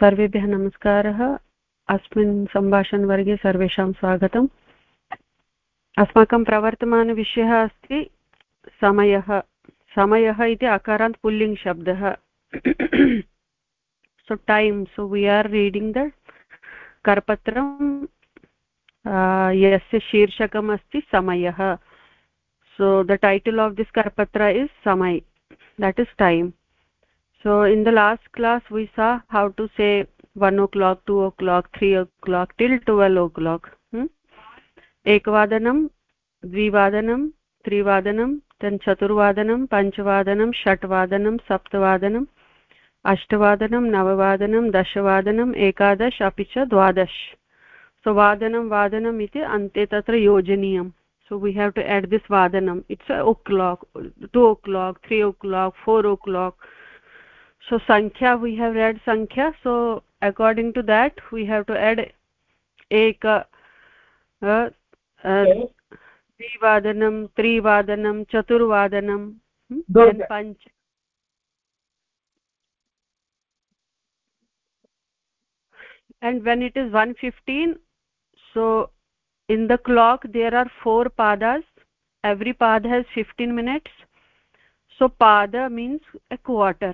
सर्वेभ्यः नमस्कारः। अस्मिन् सम्भाषणवर्गे सर्वेषां स्वागतम्। अस्माकं प्रवर्तमानविषयः अस्ति समयः। समयः इति अकारान्त् पुल्लिङ्ग् शब्दः। So time so we are reading the करपत्रं यस्य शीर्षकम् अस्ति समयः so, the title of this karpatra is samay. That is time. So in the last class we saw how to say 1 o'clock 2 o'clock 3 o'clock till 12 o'clock hmm? एकवादनं द्विवादनं त्रिवादनं then चतुर्वादनं पञ्चवादनं षट्वादनं सप्तवादनम् अष्टवादनं नववादनं दशवादनम् एकादश अपि च द्वादश so vadanam vadanam iti ante tatra yojaniyam so we have to add this vadanam it's a o'clock 2 o'clock 3 o'clock 4 o'clock so sankhya we have read sankhya so according to that we have to add eka uh, uh, द्विवादनं त्रिवादनं चतुर्वादनं पञ्च and when it is 115 so in the clock there are four padas every pad has 15 minutes so pada means a quarter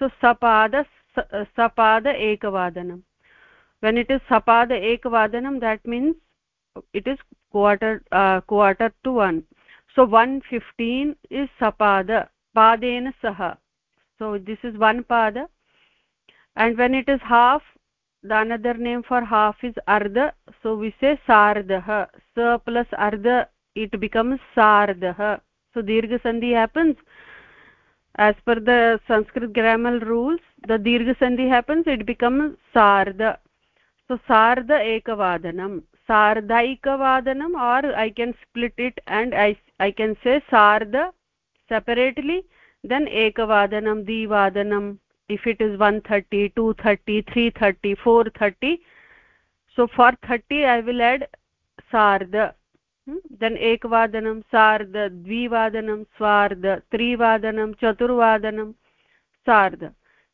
So सपाद सपाद एकवादनम् when it is सपाद एकवादनं that means it is quarter quarter to one so one fifteen is सपाद पादेन सह so this is one पाद and when it is half the another name for half is अर्ध so vice सार्धः स plus अर्ध it becomes सार्धः so दीर्घ संधि happens as per the sanskrit grammar rules the dirgha sandhi happens it becomes sardha so sardha ekavadanam sardhaikavadanam or i can split it and i i can say sardha separately then ekavadanam divadanam if it is 130 230 330 430 so for 30 i will add sardha then ekvadanam sardha dvivadanam swardha trivadanam chaturvadanam sardha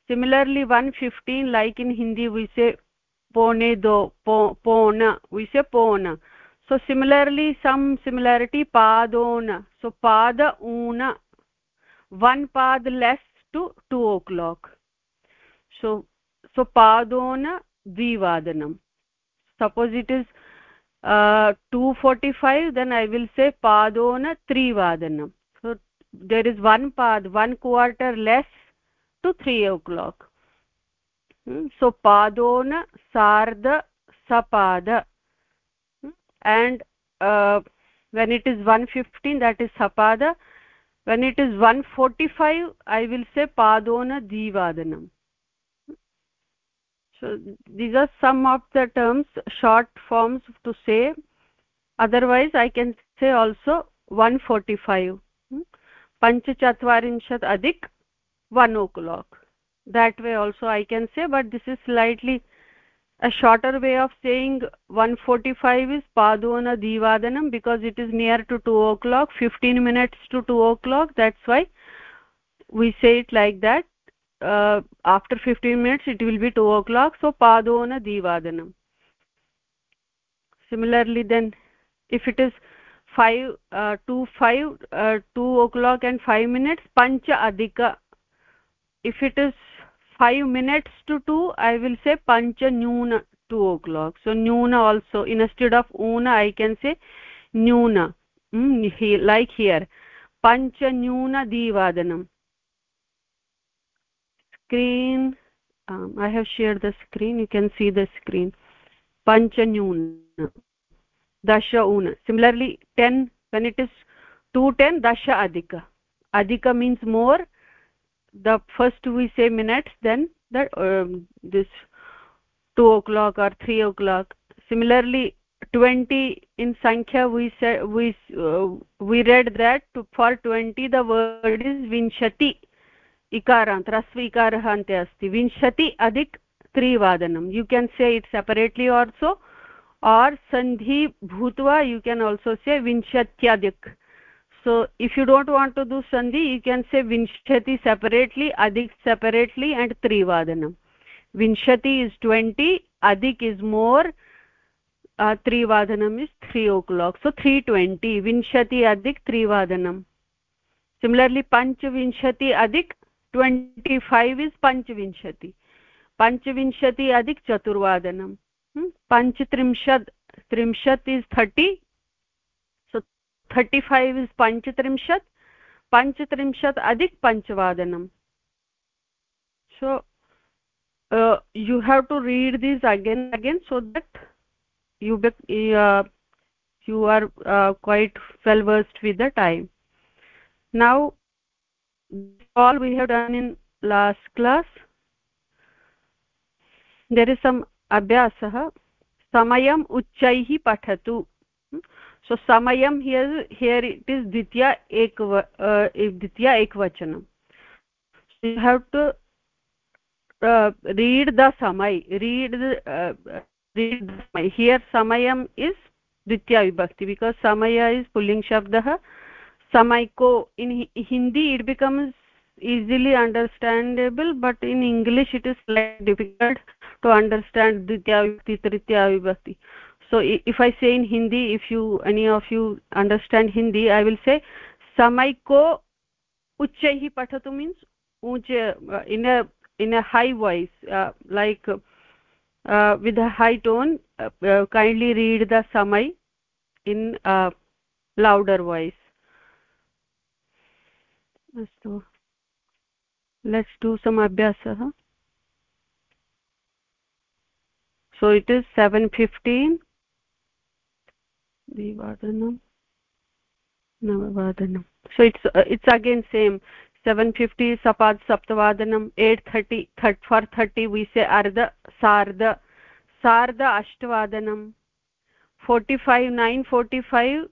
similarly 115 like in hindi we say pone do pona we say pona so similarly some similarity padona so pada una one pad less to 2 o'clock so so padona dvivadanam suppose it is uh, 245 then i will say padona trivadanam so there is one pad one quarter less to 3 o'clock hmm? so padona sardha sapada hmm? and uh, when it is 115 that is sapada when it is 145 i will say padona divadanam these are some of the terms short forms to say. Otherwise i can say also 145 hmm? panchachatvarinshad adik 1 o'clock. That way also i can say but this is slightly a shorter way of saying 145 is padona divadanam because it is near to 2 o'clock 15 minutes to 2 o'clock. That's why we say it like that uh, after 15 minutes it will be 2 o'clock. So padona divadanam similarly then if it is 5 uh, 2 5 uh, 2 o'clock and 5 minutes pancha adhika. If it is 5 minutes to 2 i will say pancha nyuna 2 o'clock. So nyuna also instead of una i can say nyuna mm, like here. Pancha nyuna divadanam screen. Um, i have shared the screen. You can see the screen. Panchanyuna dasha una. Similarly 10 when it is 210 dasha adhika. Adhika means more. The first we say minutes then that um, this 2 o'clock or 3 o'clock. Similarly 20 in sankhya we said we uh, we read that to, for 20 the word is vinshati इकारान्त, ह्रस्व इकारः अन्ते अस्ति। विंशति अधिक त्रिवादनं you can say it separately also or सन्धि भूत्वा you can also say विंशत्यधिक्। So if you don't want to do सन्धि यू केन् से विंशति सेपरेट्लि अधिक् सेपरेट्लि अण्ड् त्रिवादनं विंशति इस् ट्वेण्टि अधिक् इस् मोर् त्रिवादनम् इस् त्री ओ क्लाक् सो त्री ट्वेण्टि विंशति अधिक् त्रिवादनं सिमिलर्लि पञ्चविंशति अधिक् ट्वेण्टि फैव् इस् पञ्चविंशति पञ्चविंशति अधिक चतुर्वादनं पञ्चत्रिंशत् त्रिंशत् is thirty so thirty five is पञ्चत्रिंशत् पञ्चत्रिंशत् अधिक पञ्चवादनं so you have to read this again again so that you you are quite well versed with the time now all we have done in last class there is some abhyasah samayam uchchaihi pathatu so samayam here here it is ditya ek uh, ditya ekvachanam so you have to uh, read the samay read the uh, read the samay. here samayam is ditya vibhakti because samaya is pulling shabdah samayko in hindi it becomes easily understandable but in english it is slightly difficult to understand ditya vibhakti tritya vibhakti so if i say in hindi if you any of you understand hindi i will say samayko uchchaihi pathatu means uh, in a in a high voice uh, like uh, with a high tone uh, uh kindly read the samay in a louder voice अस्तु। Let's do some अभ्यासः so it is seven fifteen द्विवादनं नववादनं so it's it's again same seven fifty सपाद् सप्तवादनम् eight thirty thirty for thirty we say अर्ध सार्ध सार्ध अष्टवादनं forty five nine forty five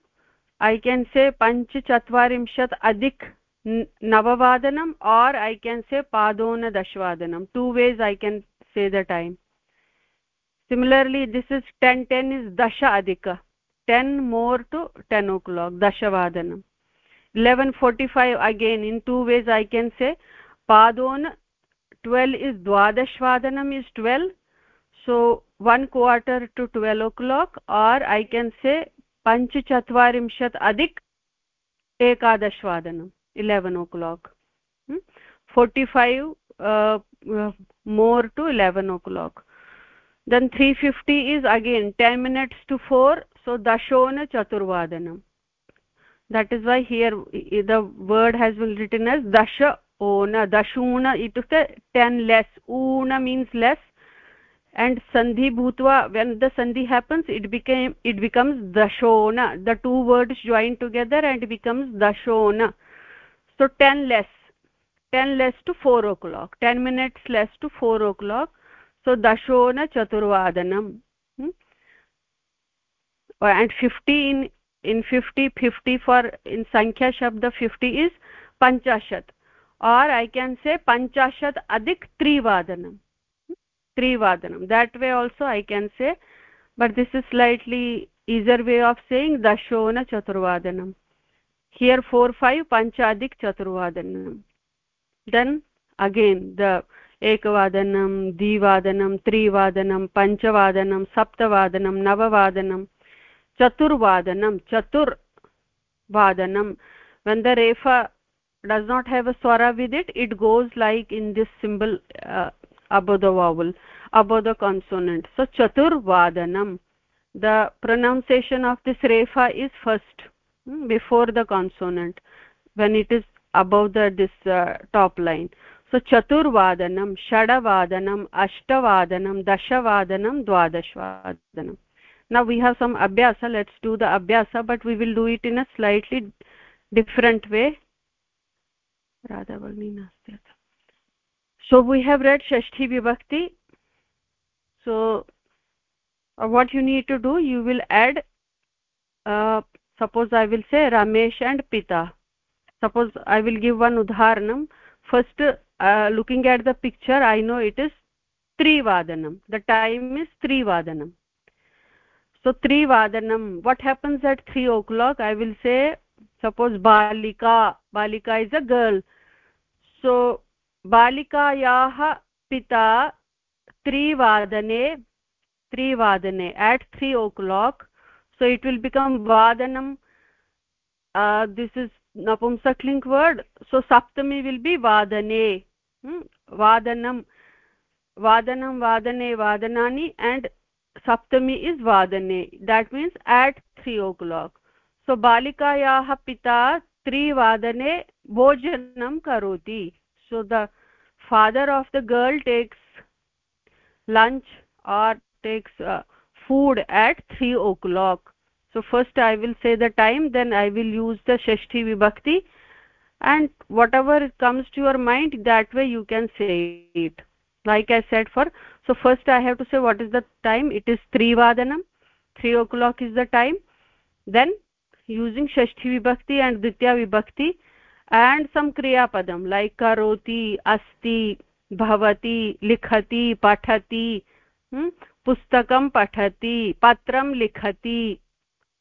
I can say पञ्चचत्वारिंशत् अधिक navavadanam or i can say padona dashvadanam two ways i can say the time similarly this is 10 10 is dasha adika 10 more to 10 o'clock dashavadanam 11:45 again in two ways i can say padon 12 is dwadashvadanam is 12 so one quarter to 12 o'clock or i can say panch chatvarimshat adik ekadashvadanam 11 o'clock. Hmm? 45 uh, uh, more to 11 o'clock. Then 350 is again 10 minutes to 4 so dashona chaturvadanam that is why here the word has been written as dasha ona dashuna itukte 10 less. Una means less. And sandhi bhutva when the sandhi happens it became it becomes dashona. The two words join together and becomes dashona so 10 less 10 less to 4 o'clock 10 minutes less to 4 o'clock so dashona chaturvadanam hmm? and 15 in in 50 50 for in sankhya shabd 50 is panchashat or i can say panchashat adik trivadanam trivadanam that way also i can say but this is slightly easier way of saying dashona chaturvadanam here 4 5 panchadik chaturvadanam then again the एकवादनं द्विवादनं त्रिवादनं पञ्चवादनं सप्तवादनं नववादनं chaturvadanam chatur vadanam when the refa does not have a swara with it it goes like in this symbol uh, above the vowel above the consonant so chatur vadanam the pronunciation of this refa is first hmm, before the consonant when it is above the this uh, top line. So chaturvadanam shadavadanam ashtavadanam dashavadanam dwadashvadanam now we have some abhyasa. Let's do the abhyasa but we will do it in a slightly different way. So we have read shashti vibhakti. So uh, what you need to do you will add uh, suppose i will say ramesh and pita suppose i will give one udharanam first uh, looking at the picture i know it is 3 vadanam the time is 3 vadanam so 3 vadanam what happens at 3 o'clock i will say suppose balika balika is a girl so balikayah pita त्रिवादने त्रिवादने at 3 o'clock so it will become vadanam uh, this is napumsakling word so saptami will be vadane hmm? vadanam vadanam vadane vadanani and saptami is vadane that means at 3 o'clock so balikayah pita त्रिवादने भोजनं करोति so the father of the girl takes lunch or takes uh, food at 3 o'clock so first i will say the time then i will use the shashti vibhakti and whatever comes to your mind that way you can say it like i said for so first i have to say what is the time it is 3 vadanam 3 o'clock is the time then using shashti vibhakti and ditya vibhakti and some kriya padam like karoti asti bhavati likhati pathati hmm? pustakam pathati patram likhati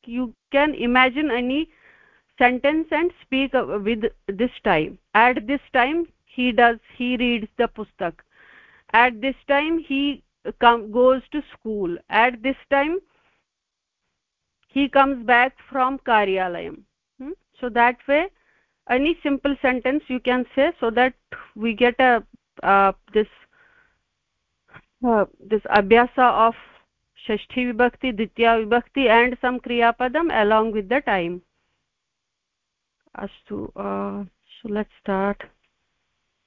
you can imagine any sentence and speak with this time. At this time he does he reads the pustak. At this time he come goes to school. At this time he comes back from karyalayam hmm? so that way any simple sentence you can say so that we get a uh, this uh, this abhyasa of shashti vibhakti ditya vibhakti and some kriya padam along with the time astu uh, so let's start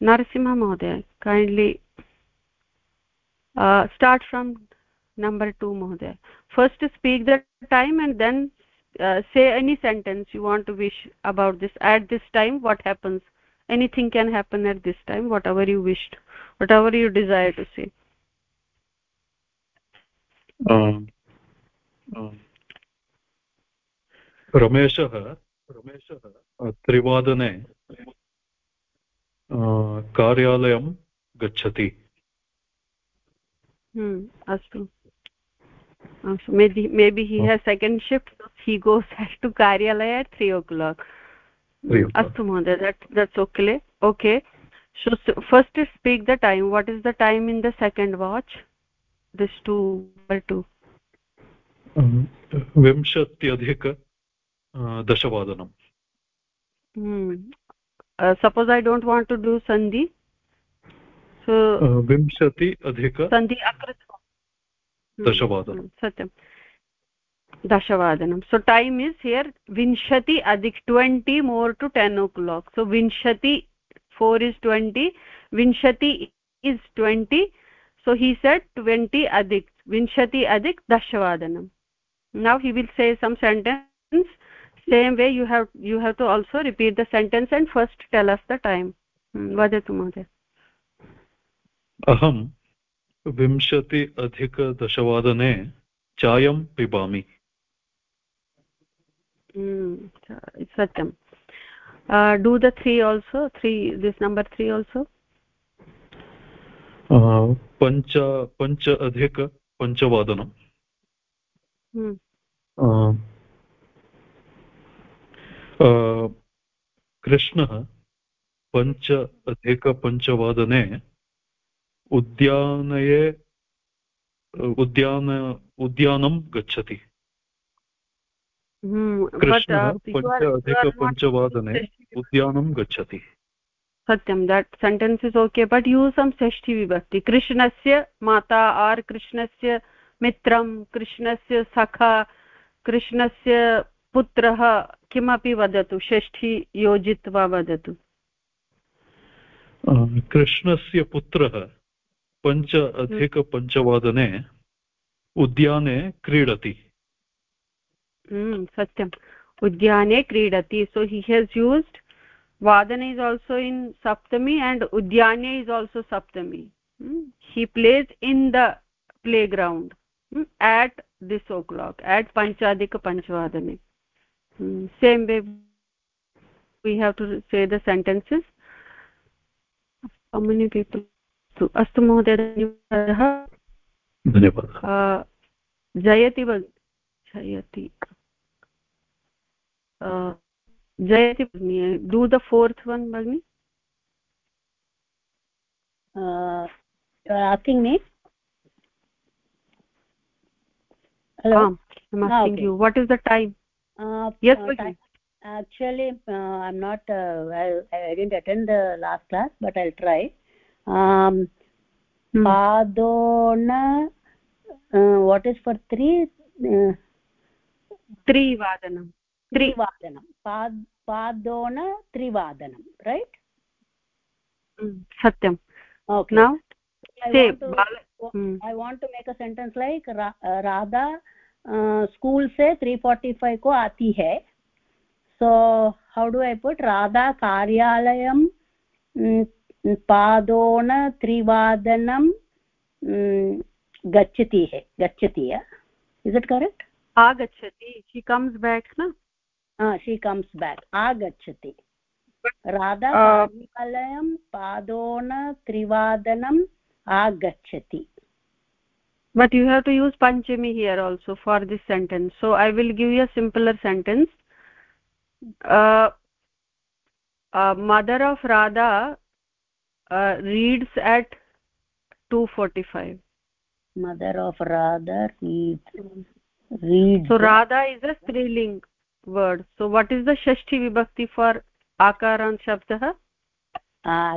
narasimha mohoday kindly uh, start from number 2 mohoday first speak the time and then uh, say any sentence you want to wish about this at this time what happens anything can happen at this time whatever you wished whatever you desire to say रमेशः रमेशः त्रिवादने कार्यालयं गच्छति। अस्तु। मे बि हि हे second shift हि goes to कार्यालय त्री o'clock अस्तु महोदय okay first speak the time what is the time in the second watch this two by two. विंशत्यधिक दशवादनम् suppose I don't want to do सन्धि विंशति अधिक सन्धि अकृत् दशवादनं सत्यं दशवादनं सो टैम् इस् हियर् विंशति अधिक twenty more to ten o'clock so विंशति फोर् इस् ट्वेण्टि विंशति is twenty so he said 20 adik vinshati adik dashvadanam now he will say some sentence same way you have you have to also repeat the sentence and first tell us the time vadatu mohoday aham विंशति अधिकदशवादने चायं पिबामि uh, do the three also three this number three also पञ्च पञ्च अधिक पञ्चवादनम् कृष्णः पञ्च अधिकपञ्चवादने उद्यानये उद्यान उद्यानं गच्छति कृष्णः पञ्च अधिकपञ्चवादने उद्यानं गच्छति सत्यं that sentence is okay but you some षष्ठी विभक्ति कृष्णस्य माता आर् कृष्णस्य मित्रं कृष्णस्य सखा कृष्णस्य पुत्रः किमपि वदतु षष्ठी योजित्वा वदतु कृष्णस्य पुत्रः पञ्च अधिकपञ्चवादने उद्याने क्रीडति सत्यम् उद्याने क्रीडति so he has used vadana is also in saptami and udyane is also saptami hmm? he plays in the playground hmm, at this o'clock at panchadik panchvadane hmm, same way we have to say the sentences how many people so astu mohoday धन्यवादः धन्यवादः जयति जयति जयति भगिनी do the fourth one भगिनी asking me hello um, i'm asking ah, okay. what is the time uh, yes uh, time, actually uh, i'm not uh, I, I didn't attend the last class but i'll try um hmm. padona uh, what is for three uh, त्रिवादनं त्रिवादनं पादोन त्रिवादनं right सत्यं। I want to make a sentence like Radha school से three forty five को आती है। So how do I put Radha कार्यालयं पादोन त्रिवादनं गच्छति गच्छति इस् इट् करेक्ट् आगच्छति। शी कम्स् बेक् न? शी कम्स् बेक् आगच्छति राधा कार्यालयं पादोन त्रिवादनम् आगच्छति but you have to use panchami here also for this sentence so i will give you a simpler sentence uh, uh, mother of radha uh, reads at 245 mother of radha reads reads so radha is a striling Word. So what is the shashti vibhakti for आकारान् शब्दः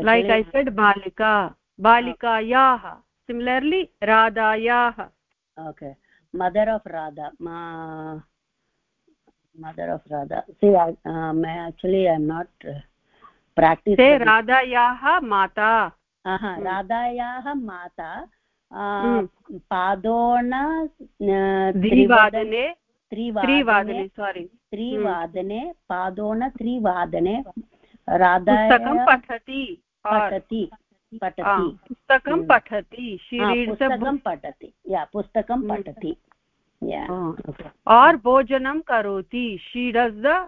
like I said बालिका बालिकायाः similarly राधायाः okay mother of Radha mother of Radha see actually i'm not uh, practice say राधायाः माता राधायाः माता पादोन त्रिवादने त्रिवादने sorry त्रिवादने पादोन त्रिवादने पुस्तकं पठति पठति पठति पुस्तकं। पठति पुस्तकं पठति या पुस्तकं पठति और् भोजनं करोति she does the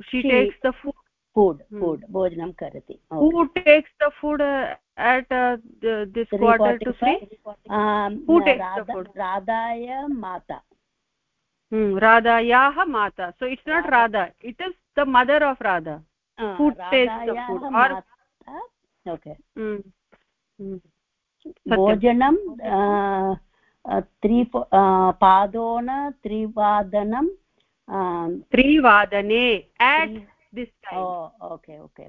she takes the food food food भोजनं करोति who takes the food at this quarter to राधाय माता radhayaah mata so it's not radha it is the mother of radha uh, who tastes the food or okay hmm. Hmm. भोजनं त्रि पादोन त्रिवादनं त्रिवादने at this okay okay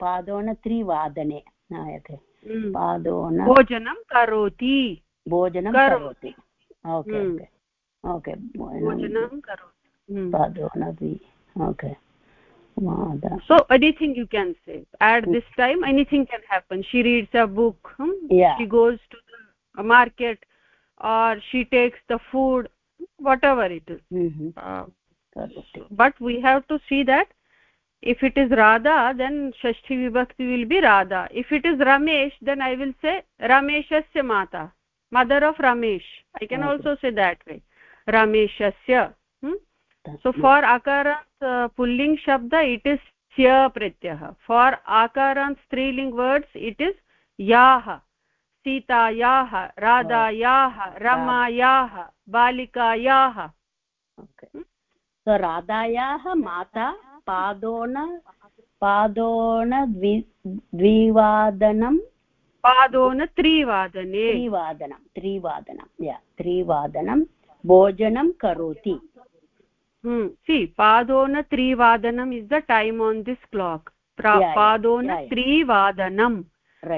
पादोन त्रिवादने नायते पादोन भोजनं करोति भोजनं करोति okay okay okay bhojanam karoti okay. So anything you can say? At this time anything can happen. She reads a book hmm? yeah. she goes to the market or she takes the food whatever it is. Mm -hmm. uh, but we have to see that if it is radha then shashti vibhakti will be radha. If it is ramesh then i will say rameshasya mata mother of ramesh. I can okay. also say that way रमेशस्य so for अकरन्स् पुल्लिङ्ग् शब्द it is स्य प्रत्ययः. For अकरन्स् स्त्रीलिङ्ग् words it is याः. सीतायाः राधायाः हाँ। रमायाः बालिकायाः। राधायाः माता पादोन पादोन द्विवादनं पादोन त्रिवादने। त्रिवादनं त्रिवादनं त्रिवादनं भोजनं करोति सि पादोन त्रिवादनम् is the time on this clock पादोन त्रिवादनं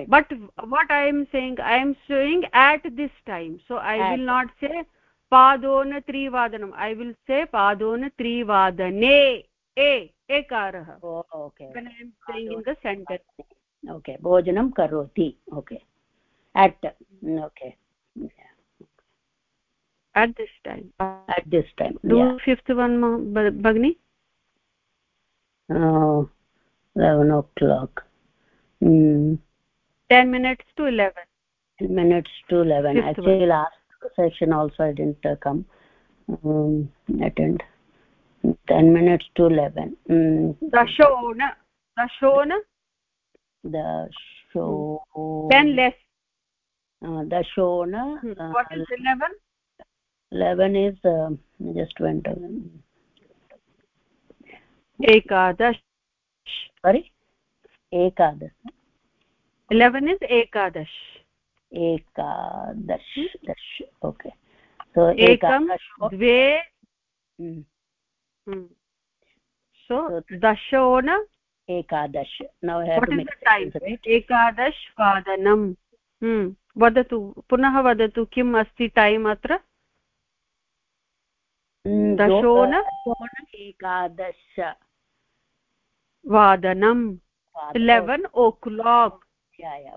but what i am saying i am saying at this time so i at. will not say padon trivadanam i will say padon trivadane a ekarah oh, okay when i am saying in the sentence okay bhojanam karoti okay at okay yeah. At this time. At this time do yeah. fifth one bagni uh 11 o'clock. Mm. 10 minutes to 11 10 minutes to 11 fifth actually one. last session also i didn't uh, come um, attend. 10 minutes to 11 mm. dashona dashona the showna? The show. 10 less. Uh, the shona uh, what is 11 eleven is just went एकादश sorry एकादश eleven is एकादश एकादश दश okay so एकं द्वे सो दशो न एकादश एकादश वादनं वदतु पुनः वदतु किम् अस्ति टैम् अत्र दशोन एकादश वादनम् इलेवन् ओ क्लाक्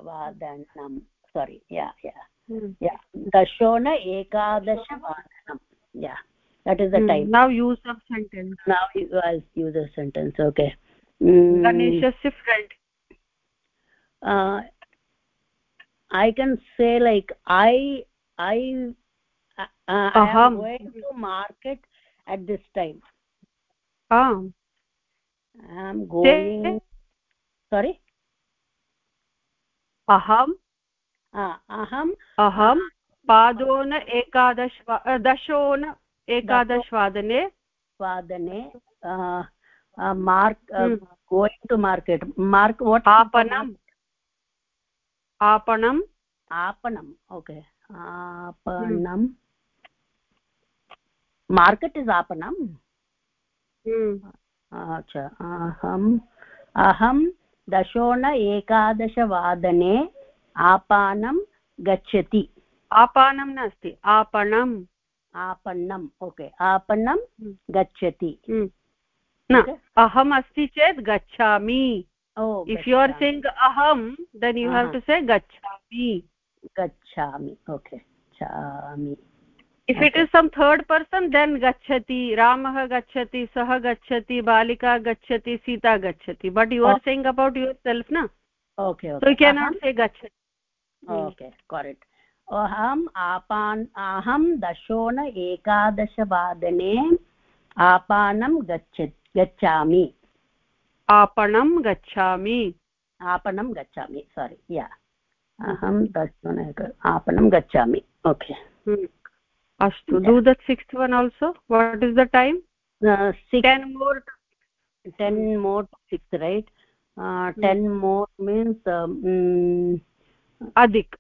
वादनं सोरि या या दशोन एकादशवादनं या that is the mm. time now use some sentence now you guys use a sentence okay mm. ganeshasya friend uh, i can say like i i uh, going to पादोन एकादश दशोन एकादशवादने वादने mark going to market mark आपणम्। आपणम्। आपणम् okay हम्म। आपणम् market is आपणम्। अच्छा अहम् अहं दशोन एकादशवादने आपानं गच्छति। आपानं नास्ति आपणम्। आपणम् ओके आपणं हम्म। गच्छति। हम्म। न अहम् अस्ति चेत् गच्छामि। इफ् यु आर् सेङ्ग् अहं then you have to say गच्छामि। गच्छामि ओके गच्छामि if it is some third person then गच्छति रामः गच्छति सः गच्छति बालिका गच्छति सीता गच्छति but you are saying about yourself न okay so you cannot say गच्छति ओके करेक्ट् अहम् आपान् अहं दशोन एकादशवादने आपानं गच्छ गच्छामि आपणं गच्छामि आपणं गच्छामि सोरि या अहं दशोन आपणं गच्छामि okay अस्तु do that sixth one also what is the time ten more ten more six right ten more means अधिक्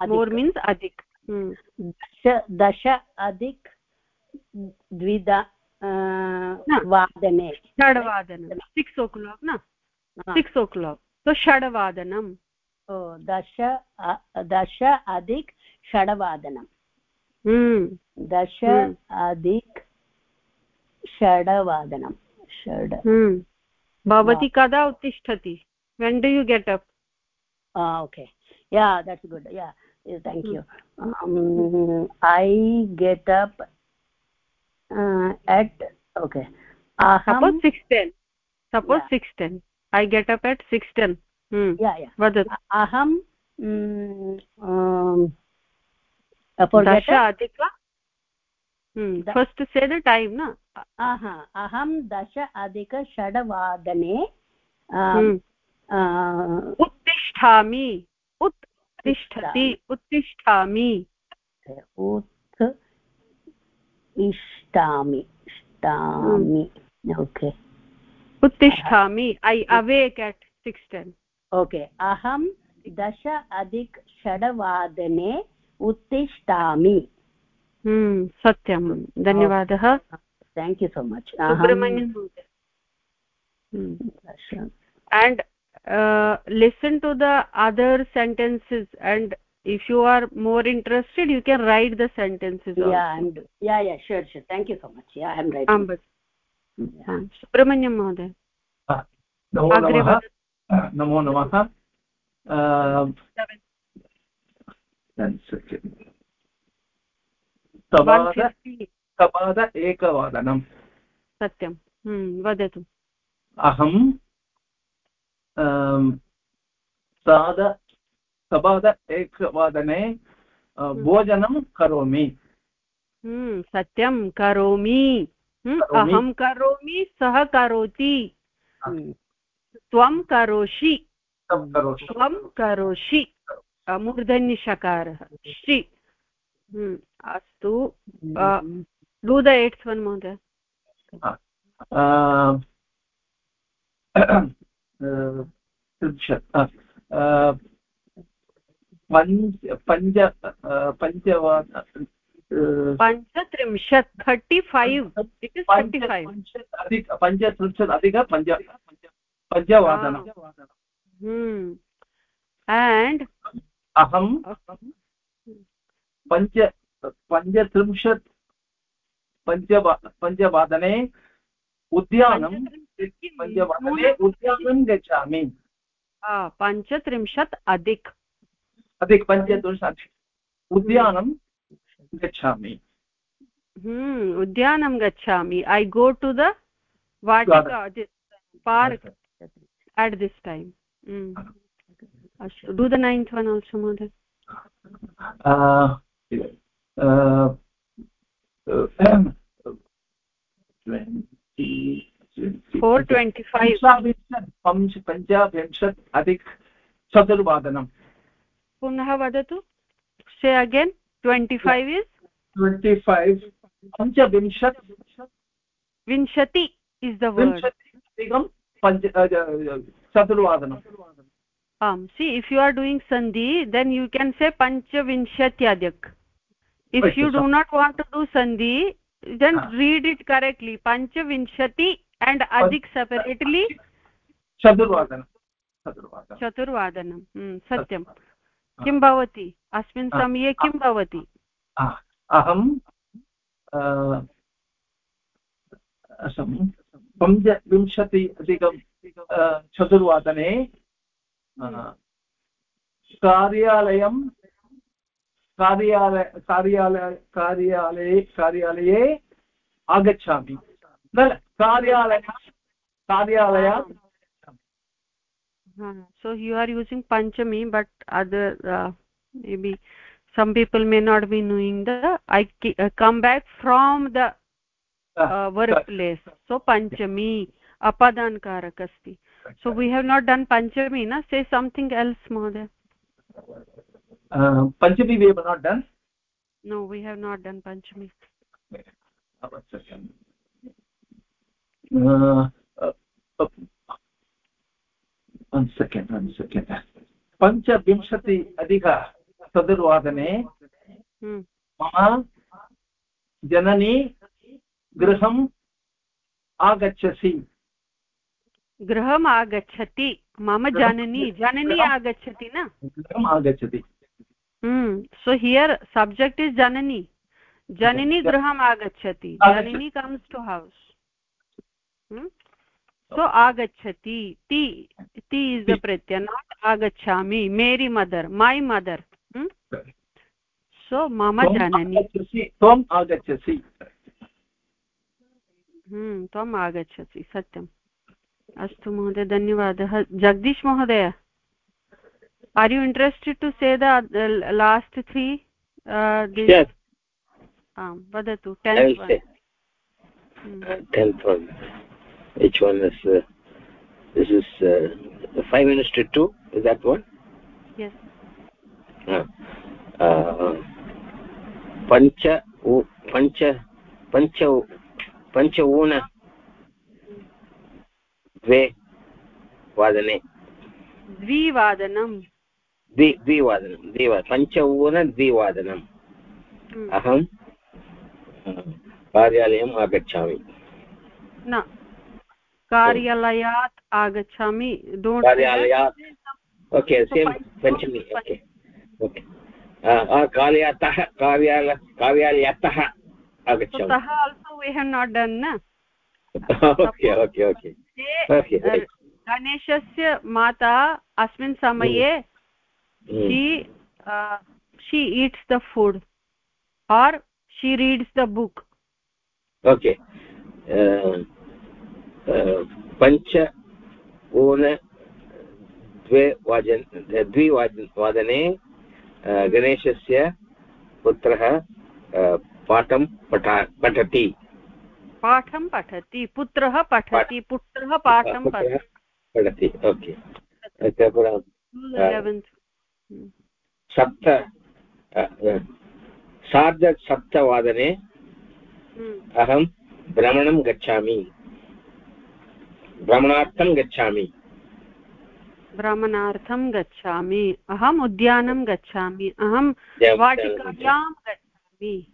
more means अधिक् दश दश अधिक् द्विदा वादने षड्वादनं सिक्स् ओ क्लाक् न सिक्स् ओ क्लाक् सो षड्वादनम् ओ दश दश अधिक् षड्वादनं दश अधिक षड्वादनं षड्। भवती कदा उत्तिष्ठति? When do you get up okay yeah that's good yeah thank you I get up at okay suppose six six ten I get up at six ten वदतु। अहं mm, um, दश अधिक फस्ट् से द टैम् न? अहं दश अधिक षड्वादने उत्तिष्ठामि। उत्तिष्ठति उत्तिष्ठामि। उत् इष्टामि। इष्टामि ओके। उत्तिष्ठामि। I awake at six ten okay. अहं दश अधिक षड्वादने उत्तिष्ठामि हम्म, सत्यं धन्यवादः thank you so much Subrahmanyam and uh, listen to the other sentences and if you are more interested you can write the sentences yeah and yeah yeah sure sure thank you so much yeah i'm writing um, but, yeah. subramanyam mohoday namo namaha namo Subrahmanyam नमो नमः सपाद एकवादनं सत्यं वदतु। अहं साद सपाद एकवादने भोजनं करोमि। सत्यं करोमि। अहं करोमि सः करोति। त्वं करोषि। त्वं करोषि। मूर्धन्यषकारः श्री अस्तु। डू द एट्स् वन् महोदय पञ्च पञ्चवाद पञ्चत्रिंशत् थर्टि फैव् पञ्चत्रिंशत् अधिक पञ्च पञ्चवादनं। एण्ड् अहं पञ्च पञ्चत्रिंशत् पञ्चवा पञ्चवादने उद्यानं पञ्चवादने उद्यानं गच्छामि। पञ्चत्रिंशत् अधिक। अधिक पञ्चत्रिंशत् उद्यानं गच्छामि। उद्यानं गच्छामि। ऐ गो टु द वाटिका पार्क् एट् दिस् टैम् अस्तु do the ninth one also महोदय फोर् ट्वेण्टि फैव् पञ्चविंशत् अधिक चतुर्वादनं पुनः वदतु say again twenty five is twenty five पञ्चविंशत् विंशति इस् द वर्ड् अधिकं पञ्च चतुर्वादनम् आम् see if you are doing सन्धि then you can say पञ्चविंशत्यधिक if you do not want to do सन्धि देन् रीड् इट् करेक्ट्लि पञ्चविंशति एण्ड् अधिक separately चतुर्वादनं चतुर्वादनं सत्यं किं भवति अस्मिन् समये किं भवति अहं पञ्चविंशति अधिकं चतुर्वादने कार्यालयं कार्यालय कार्यालय कार्यालये कार्यालये आगच्छामि कार्यालय कार्यालय so you are using Panchami but other may be some people may not be knowing the I come back from the work place so पञ्चमी अपादानकारक अस्ति so we have not done panchami na say something else mohoday uh, panchami we have not done no we have not done panchami uh, uh, पञ्चविंशति अधिक चतुर्वादने हम्म। मम जननी गृहम् आगच्छसि गृहम् आगच्छति। मम जननी जननी आगच्छति न? सो हियर् सब्जेक्ट् इस् जननी। जननी गृहम् आगच्छति। जननी कम्स् टु हौस् सो आगच्छति। ति ति इस् द प्रत्यय। नाट् आगच्छामि। मेरी मदर् मै मदर् सो मम जननी। त्वम् आगच्छसि। हम्म, त्वम् अस्तु महोदय धन्यवादः जगदीश महोदय say the uh, last three uh, this yes um vadatu 10th one uh, 10th one which one is uh, this is uh, 5 minutes to 2 is that one yes uh, uh, pancha pancha pancha pancha una द्वे वादने। द्विवादनं। द्वि द्विवादनं। द्विवा पञ्च द्विवादनम्। अहं कार्यालयम् आगच्छामि। न। कार्यालयात् आगच्छामि। कार्यालयात् ओके सेम् पञ्चमी ओके ओके। कार्यातः कार्याल कार्यालयतः आगच्छामि। Also we have not done न? Okay okay. ओके गणेशस्य माता अस्मिन् समये she she eats the food or she reads the book okay पञ्च ऊन द्वे वादन द्विवादन वादने गणेशस्य पुत्रः पाठं पठा पठति पाठं पठति पुत्रः पठति पुत्रः पाठं पठति। ओके। सप्त सार्धसप्तवादने हम्म। अहं भ्रमणं गच्छामि। भ्रमणार्थं गच्छामि। भ्रमणार्थं गच्छामि। अहम् उद्यानं गच्छामि। अहं वाटिकायां गच्छामि।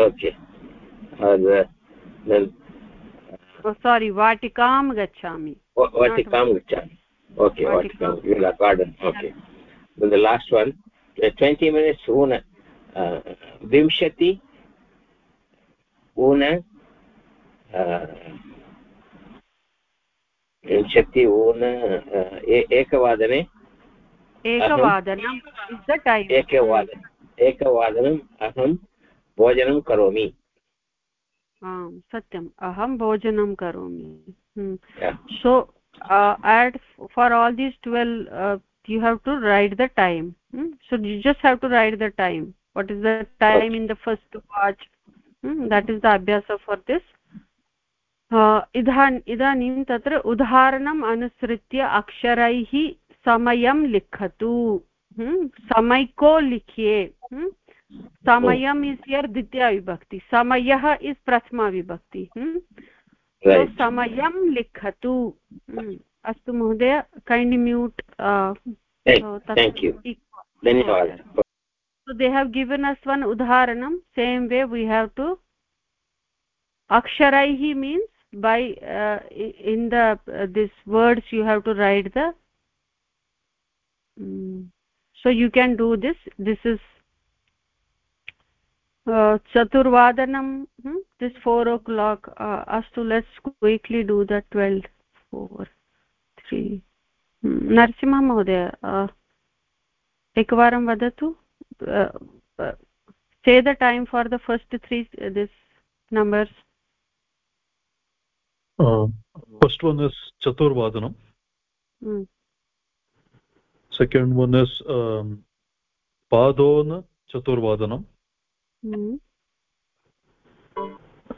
ओके। सारि वाटिकां गच्छामि. वाटिकां गच्छामि. Okay वाटिकां garden okay the last one 20 minutes una विंशति ऊन विंशति ऊन एकवादने एकवादनम् एकवादनम् अहं भोजनं करोमि आम् सत्यम् अहं भोजनं करोमि so add for all these twelve you have to write the time hmm? so you just have to write the time what is the time in the first watch hmm? that is the abhyasa for this इदान् इदानीं तत्र उदाहरणम् अनुसृत्य अक्षरैः समयं लिखतु समय को लिखिए समयम् इस् यर् द्वितीया विभक्ति समयः इस् प्रथमा विभक्ति समयं लिखतु अस्तु महोदय कैण्ड्लि म्यूट् धन्यवादः so they have given us one udaharanam same way we have to aksharaihi means by uh, in the uh, this words you have to write the um, so you can do this this is uh, chaturvadanam hmm? this 4 o'clock uh, astu let's quickly do the 12 4 3 Narasimha महोदय एकवारं वदतु say the time for the first three uh, this numbers uh, first one is chaturvadanam mm. second one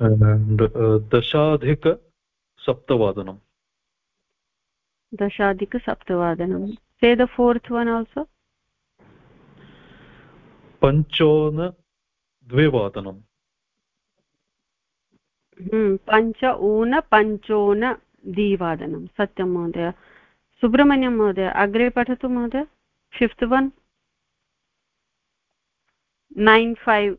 and uh, saptavadanam दशाधिकसप्तवादनं say the fourth one also पञ्चोन द्विवादनम् हम्म, पञ्च ऊन पञ्चोन द्विवादनं सत्यं महोदय। सुब्रह्मण्यं महोदय अग्रे पठतु महोदय। Fifth one nine five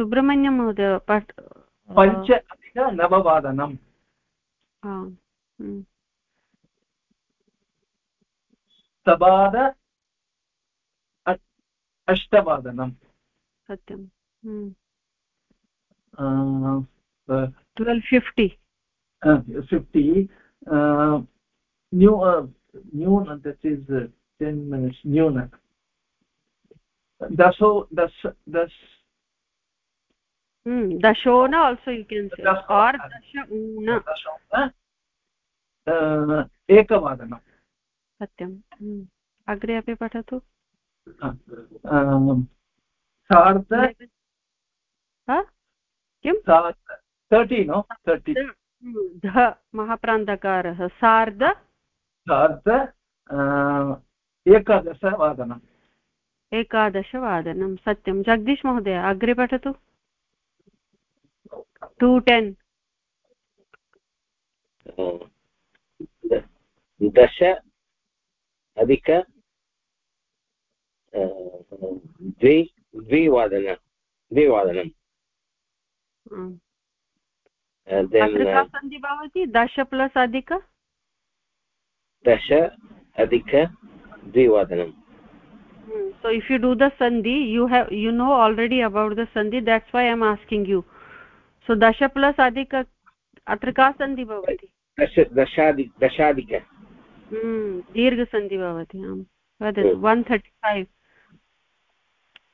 Subrahmanyam महोदय पञ्च अधिकनववादनम् सपाद अष्टवादनं सत्यं ट्वेल्व् फिफ्टि फिफ्टि न्यू न्यून दट् इस् टेन् मिनिट्स् न्यून दशो दश दश dashona also you can say. Or dashauna एकवादनं सत्यम् अग्रे अपि पठतु सार्ध किं तर्टि नो तर्टि ध महाप्रान्तकारः सार्ध सार्ध एकादशवादनम् एकादशवादनं सत्यं जगदीश महोदय अग्रे पठतु टु टेन् दश अधिक द्वि द्विवादन द्विवादनम् सन्धि भवति दश प्लस् अधिक दश अधिक द्विवादनम् so if you do the sandhi you have you know already about the sandhi that's why i'm asking you सो दश प्लस् अधिक अत्र का सन्धि भवति दशाधिक। हम्म, दीर्घसन्धि भवति आम्। वदतु one thirty five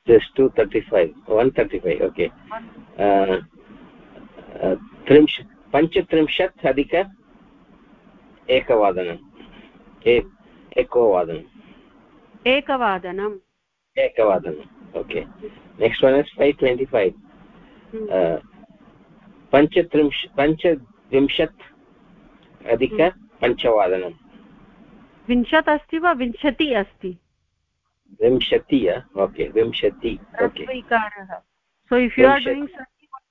just to thirty five one thirty five okay त्रिंशत् पञ्चत्रिंशत् अधिक एकवादनम्। एकोवादनम्। एकवादनम्। एकवादनम् okay next one is five twenty five पञ्चत्रिंश पञ्चविंशत् अधिक हम्म। विंशत् अस्ति वा विंशति अस्ति? विंशति ओके विंशति okay. So if you are doing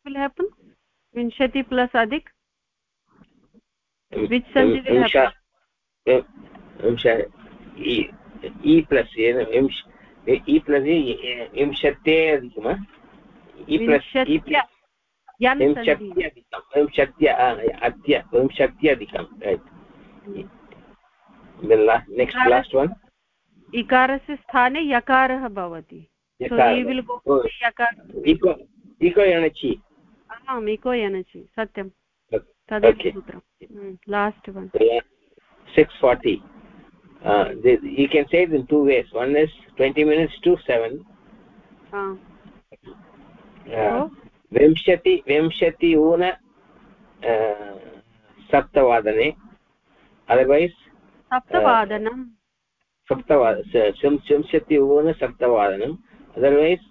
will happen विंशति प्लस् अधिक? विच् सन्धि इ प्लस् इ प्लस् विंशते अधिकम् इ प्लस् इ प्लस् विंशत्यधिकं विंशत्य अद्य विंशत्यधिकं नेक्स्ट् लास्ट् वन् इकारस्य स्थाने यकारः भवति। इको आम् इको यणचि सत्यं। तदेव सूत्रं last one six forty you can say it in two ways. One is 20 minutes to 7 uh. Uh, विंशति विंशति ऊन सप्तवादने. अदर्वैस् सप्तवादनं. सप्तवाद विंशति ऊन सप्तवादनम् अदर्वैस्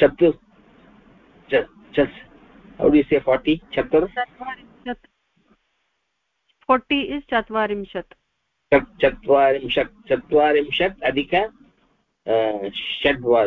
चतुर् do you say 40 chatur forty is चत्वारिंशत्. चत्वारिंशत् चत्वारिंशत् अधिक षड्वा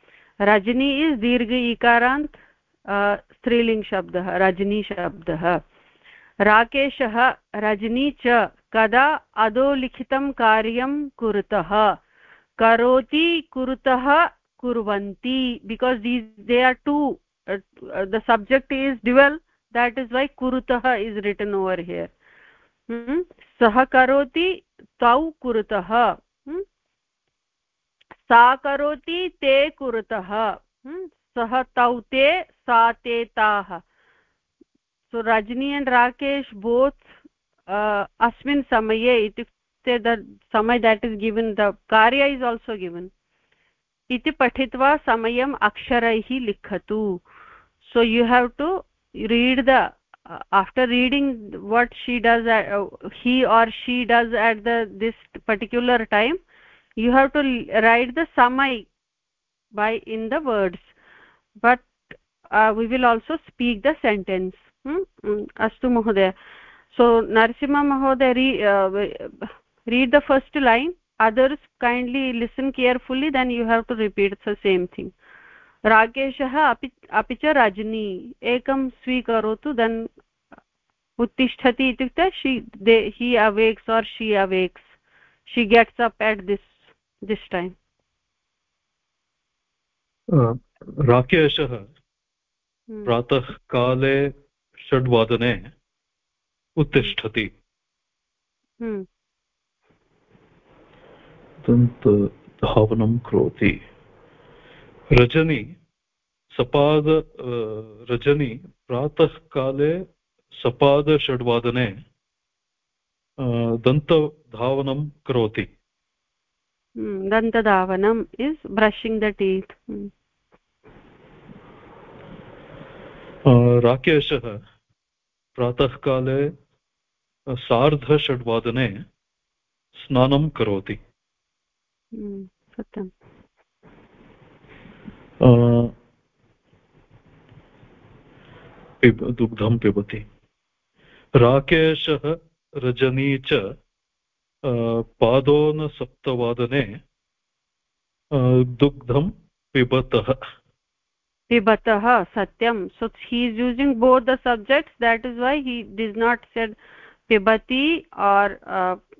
रजनी इस् दीर्घ इकारान्त् स्त्रीलिङ्ग् शब्दः, रजनी शब्दः। राकेशः, रजनी च, कदा अधोलिखितं कार्यं कुरुतः। करोति कुरुतः कुर्वन्ति। Because these they are two the subject is dual that is why कुरुतः इज़ रिटन् ओवर हियर सह करोति, तौ कुरुतः। सा करोति ते कुरुतः। हम्म? सः तौ ते सा ते ताः। So Rajani and Rakesh both अस्मिन् समये इत्युक्ते द समय देट् इस् गिवन् द कार्य इस् आल्सो गिवन् इति पठित्वा समयम् अक्षरैः लिखतु। So you have to read the what she does at, uh, he or she does at the this particular time you have to write the samai by in the words but uh, we will also speak the sentence hmm? astu mahoday so narsimha mahoday re, uh, read the first line others kindly listen carefully then you have to repeat the same thing राकेशः अपि अपि च रजनी एकं स्वीकरोतु then उत्तिष्ठति इत्युक्ते she they he awakes or she awakes she gets up at this this time राकेशः प्रातःकाले षड्वादने उत्तिष्ठति धावनं करोति रजनी सपाद रजनी प्रातःकाले सपादषड्वादने दन्तधावनं करोति दन्तधावनम् इस् ब्रशिङ्ग् द टीत् राकेशः प्रातःकाले सार्धषड्वादने स्नानं करोति। सत्यम्। दुग्धं पिबति। राकेशः रजनी च पादोनसप्तवादने दुग्धं पिबतः। पिबतः सत्यं। So he is using both the subjects that is why he is not said पिबति और्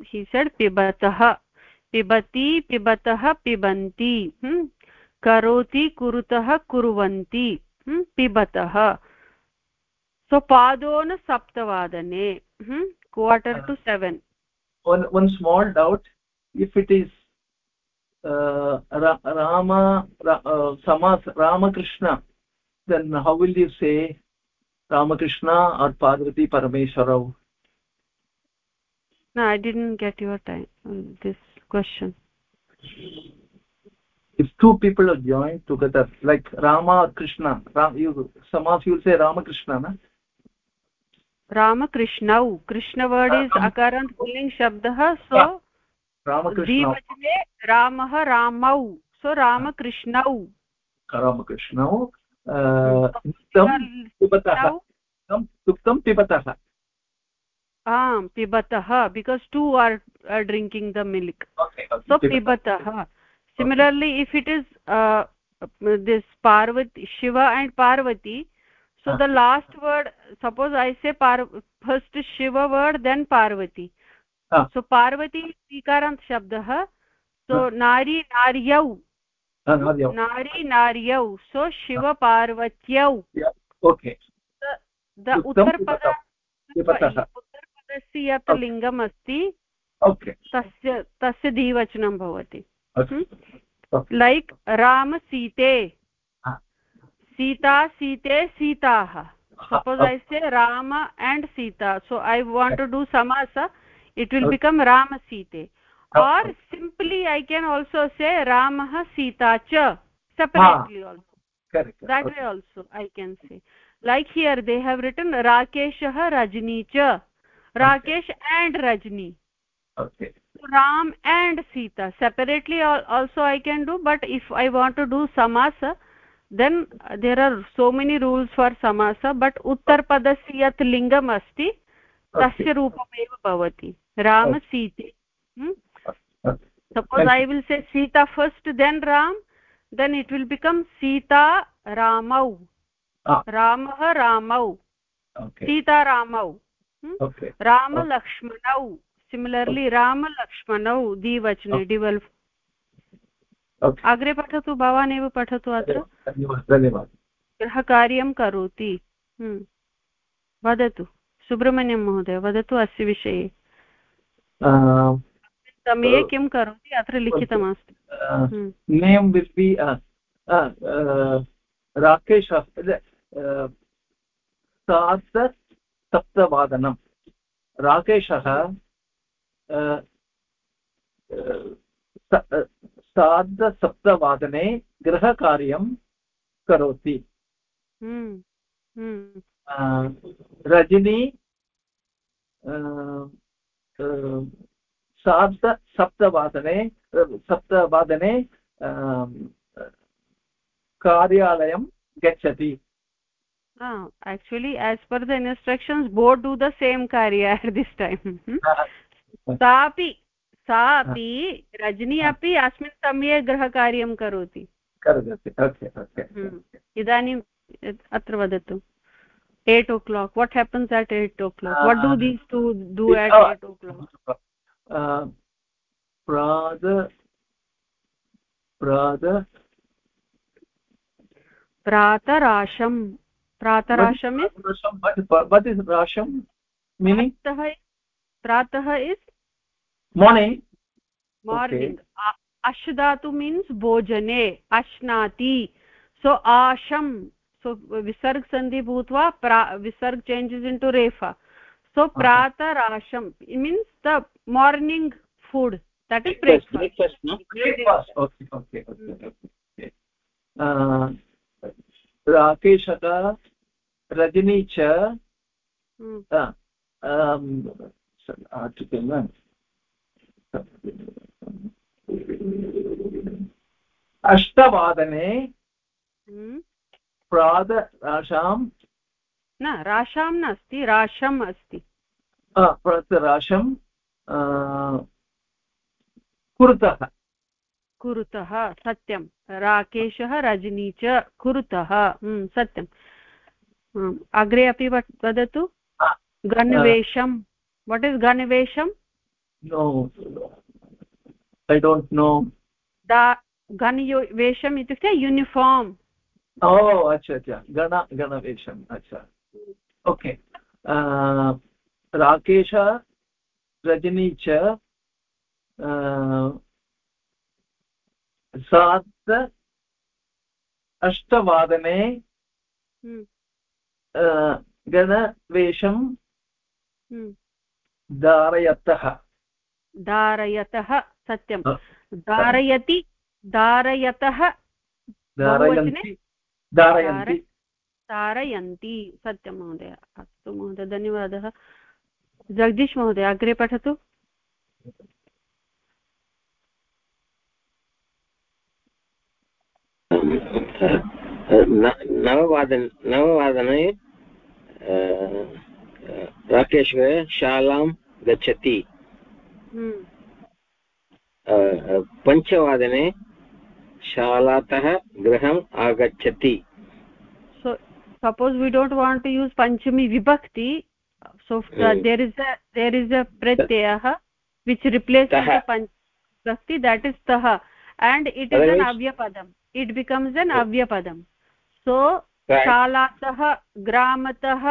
ही सेड् पिबतः। पिबति पिबतः पिबन्ति? करोति कुरुतः कुर्वन्ति। पिबतः। So padon saptavadane hmm quarter uh, to 7 one one small doubt if it is uh, Ra rama Ra uh, samas ramakrishna then how will you say ramakrishna or parvati parameshwarau no i didn't get your time uh, this question. If two people are joined together like rama or krishna Ram, you samas you will say ramakrishna na रामकृष्णौ। Krishna word is अकारन्त् पुल्लिङ्ग् शब्दः so द्विवचने रामः रामौ सो रामकृष्णौ। रामकृष्णौ पिबतः। आम् पिबतः because two are drinking the milk so पिबतः similarly if it is this Parvati Shiva and Parvati so the last word suppose i say par first shiva word then parvati ah. so parvati vikarant shabdah so ah. nari naryau nari naryau so shiva parvatyau yeah. okay the, the उत्तरपद उत्तरपदस्य यत् लिङ्गम् अस्ति तस्य तस्य द्विवचनं भवति like रामसीते Sita सीते सीताः suppose i say rama and sita so i want to do samasa it will become rama site or simply i can also say ramah sita cha separately also correct that way also i can say like here they have written rakeshah rajni cha rakesh and rajni okay ram and sita separately also i can do but if i want to do samasa then uh, there are so many rules for samasa but uttarpadasya yat lingam asti tasya रूपमेव भवति ram सीते suppose i will say sita first then ram then it will become sita ramau ah. ramah ramau okay. sita ramau hmm? okay. rama lakshmanau similarly okay. rama lakshmanau divachne okay. dual अग्रे पठतु भवान् एव पठतु अत्र। धन्यवादः गृहकार्यं करोति हम्म। वदतु सुब्रह्मण्यं महोदय वदतु अस्य विषये। समये किं करोति अत्र लिखितमस्ति। नेम् विल् बि राकेश सार्धसप्तवादनं राकेशः सार्धसप्तवादने गृहकार्यं करोति। रजनी सार्धसप्तवादने सप्तवादने कार्यालयं गच्छति। Actually as per the instructions board do the same कार्य एट् दिस् टैम् सापि सा अपि रजनी अपि अस्मिन् समये गृहकार्यं करोति। हम्म। इदानीम् अत्र वदतु। Eight o'clock what happens at eight o'clock? What do these to do at eight o'clock प्राद प्रातराशं। प्रातराशम् प्रातः is morning morning okay. ash dhatu means bhojane ashnati so asham so visarg sandhi bhutva visarg changes into refa so pratarasham it means the morning food that is breakfast breakfast no breakfast okay okay okay okay uh rakeshaka rajini cha uh, um uh, अष्टवादने हम्म। प्रातराशां न राशां नास्ति राशम् अस्ति। राशं कुरुतः। कुरुतः सत्यं। राकेशः रजनी च कुरुतः। हम्म, सत्यम् अग्रे अपि वदतु। गणवेषं वट् इस् गणवेषं no i don't know da gan vesham itukte uniform oh acha acha gana gana vesham acha okay Rakesh Rajani च सात् अष्टवादने हम्म। गणवेषं हम्म। धारयतः धारयतः सत्यं धारयति धारयतः धारयन्ति धारयन्ति। सत्यं महोदय। अस्तु महोदय धन्यवादः। जगदीश महोदय अग्रे पठतु। नववादन नववादने राकेश शालां गच्छति। पञ्चवादने शालातः गृहम् आगच्छति। So suppose we don't want to use पञ्चमी विभक्ति so there is there is a प्रत्ययः विच् रिप्लेस् विभक्ति देट् इस् तः एण्ड् इट् इस् एन् अव्यपदम् इट् बिकम्स् एन् अव्यपदं सो शालातः ग्रामतः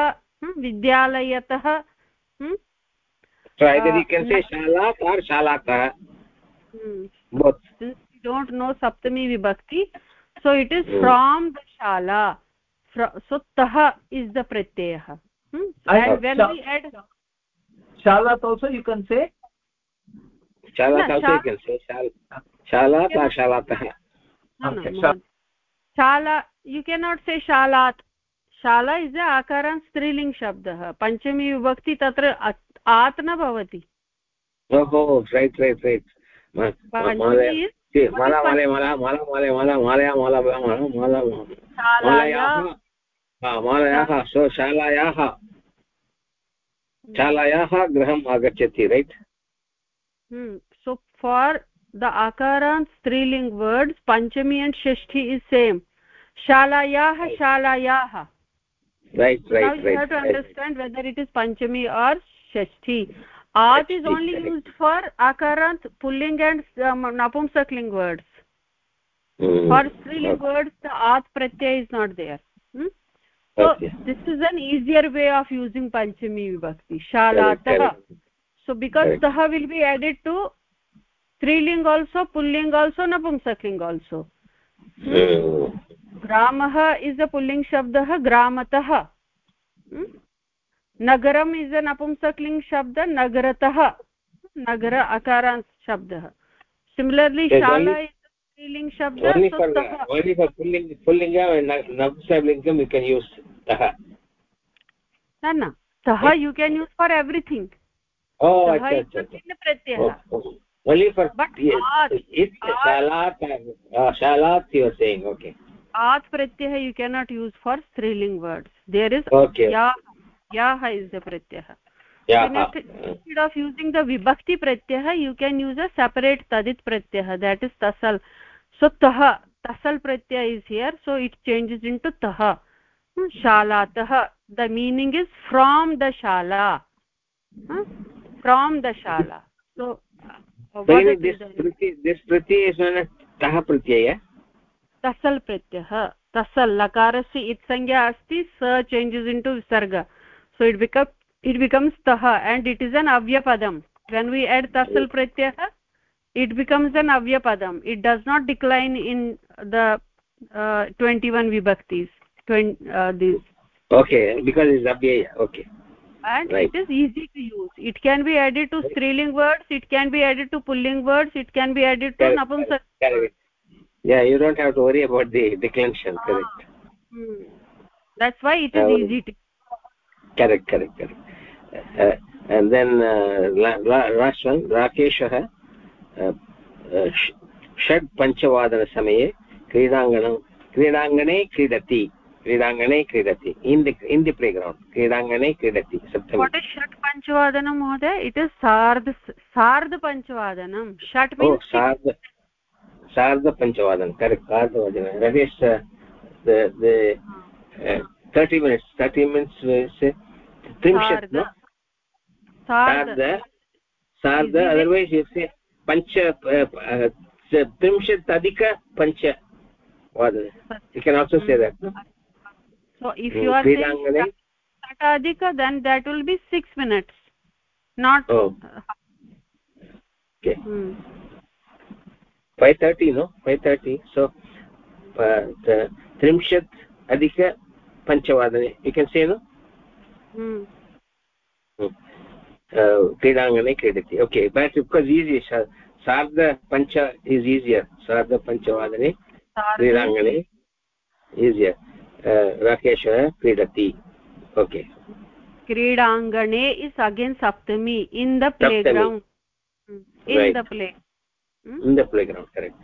विद्यालयतः so either you can say shalat or shalatah both since we don't know saptami vibhakti so it is mm. from the shala so tah is the pratyaya hmm? and when we add shalat also you can say shalat also you can say shalat or shalatah okay. shala you cannot say shalat शाला is a आकारान् स्त्रीलिङ्ग् शब्दः पञ्चमी विभक्ति तत्र आत् न भवति रैट् रैट् रैट् मालयाः सो शालायाः शालायाः गृहम् आगच्छति right so for the akaran striling words panchami and shashti is same shalayah shalayah right right now you right, have to right. understand whether it is panchami or shashti at is only correct. used for akarant pulling and um, napumsakling words mm. for striling okay. words the at pratyay is not there hmm? so okay. this is an easier way of using panchami vibhakti shalatah so because correct. tah will be added to striling also pulling also napumsakling also hmm? ग्रामः is a पुल्लिङ्ग् शब्दः ग्रामतः नगरम् is a नपुंसक्लिङ्ग् शब्द नगरतः नगर अकारान्त् शब्दः। Similarly शाला is स्त्रीलिङ्ग् शब्द न न सः you can use for everything प्रत्ययः uh, shalat you are saying okay. At pratyah you cannot there is the pratyah instead of using the vibhakti pratyah you can use a separate tadit pratyah that is tasal so tah tasal pratyah is here so it changes into tah shalatah the meaning is from the shala huh? from the shala so uh, this priti this priti is known as tah pratyaya तसल् प्रत्ययः तसल् लकारस्य इत्संज्ञा अस्ति स changes in to विसर्ग so it becomes it becomes taha and it is an avyapadam when we add tasal pratyaya it becomes an avyapadam it does not decline in the uh, 21 vibhaktis 20 uh, okay because it's avyaya okay. And right. it is easy to use. It can be added to striling words it can be added to pulling words it can be added to napumsak yeah you don't have to worry about the declension ah. correct. hmm. that's why it is easy to correct correct correct. Uh, and then uh, last one rakeshah षड् पञ्चवादनसमये क्रीडाङ्गणं क्रीडाङ्गणे क्रीडति क्रीडाङ्गणे क्रीडति in the in the playground क्रीडाङ्गणे क्रीडति सप्तमी। षट् पञ्चवादनं महोदय? It is सार्ध सार्धपञ्चवादनं षट् सार्ध सार्धपञ्चवादनं correct सार्धवादनं Ramesh thirty minutes thirty minutes त्रिंशत् सार्ध सार्ध अदर्वैस् यस्य पञ्च त्रिंशत् अधिक पञ्चवादने you can also say that क्रीडाङ्गणे घटाधिक then that will be 6 minutes not oh okay hmm. 5:30 no 5:30 so uh, the trimshat adhika panchavadane you can say no hmm क्रीडाङ्गणे क्रीडति ओके बट् बिकास् ईसि सार्धपञ्च इस् ईसियर् सार्धपञ्चवादने क्रीडाङ्गणे easier राकेशः क्रीडति okay क्रीडाङ्गणे is again Saptami in the playground in the play in the playground. Correct.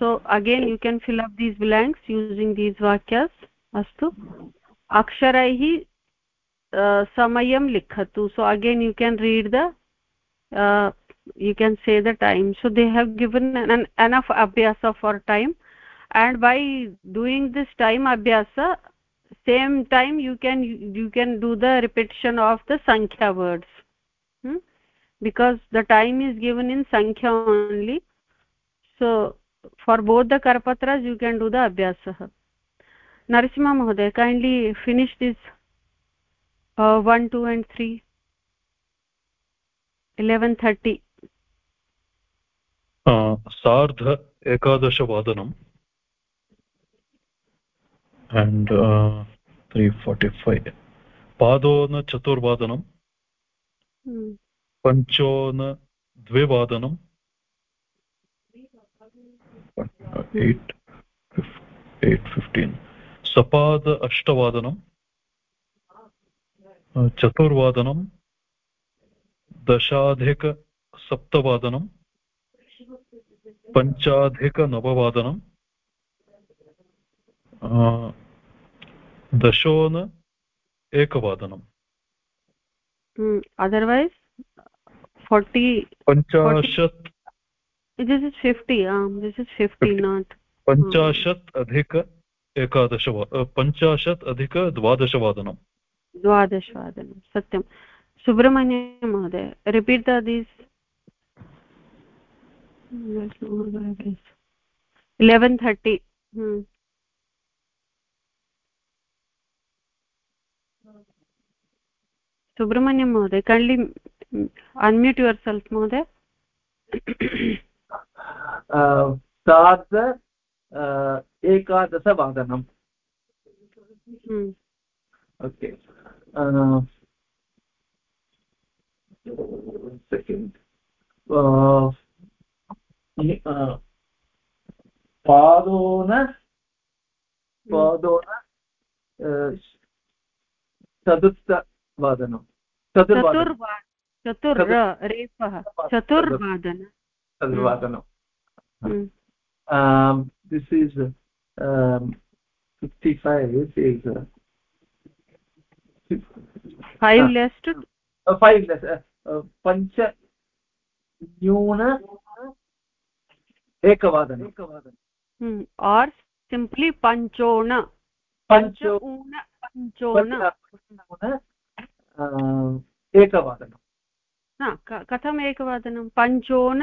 So again you can fill up these blanks using these vakyas. Astu. अक्षरैः समयं लिखतु। So again you can read the you can say the time so they have given enough अभ्यास for time and by doing this time अभ्यास same time you can you can do the repetition of the सङ्ख्या words because the time is given in सङ्ख्या only so for both the करपत्रास् you can do the अभ्यासः narasimha mahoday kindly finish this uh, 1 2 and 3 11:30 सार्ध एकादशवादनम् and uh, 345 पादोनचतुर्वादनं hmm. पञ्चोनद्विवादनम् eight eight fifteen सपाद अष्टवादनं चतुर्वादनं दशाधिकसप्तवादनं पञ्चाधिकनववादनं दशोन एकवादनम्। अदर्वैस् फोर्टि पञ्चाशत् this is fifty this is fifty not पञ्चाशत् अधिक एकादश पञ्चाशत् अधिक द्वादशवादनम्। द्वादशवादनं सत्यं सुब्रह्मण्य महोदय repeat the these eleven thirty Subrahmanyam महोदय कण्डि अन्म्यूट् युवर् सेल्फ् महोदय सार्ध एकादशवादनम्। Okay. uh, second uh, uh, पादोन पादोन चतुर्थवादनं चतुर् रेफः। चतुर्वादन चतुर्वादनं this is um, 55 is uh, five less to uh, five less uh, uh, पञ्च न्यून एकवादन एकवादन और सिम्प्लि पञ्चोण पञ्चोण पञ्चोण एकवादनं कथम् एकवादनं पञ्चोन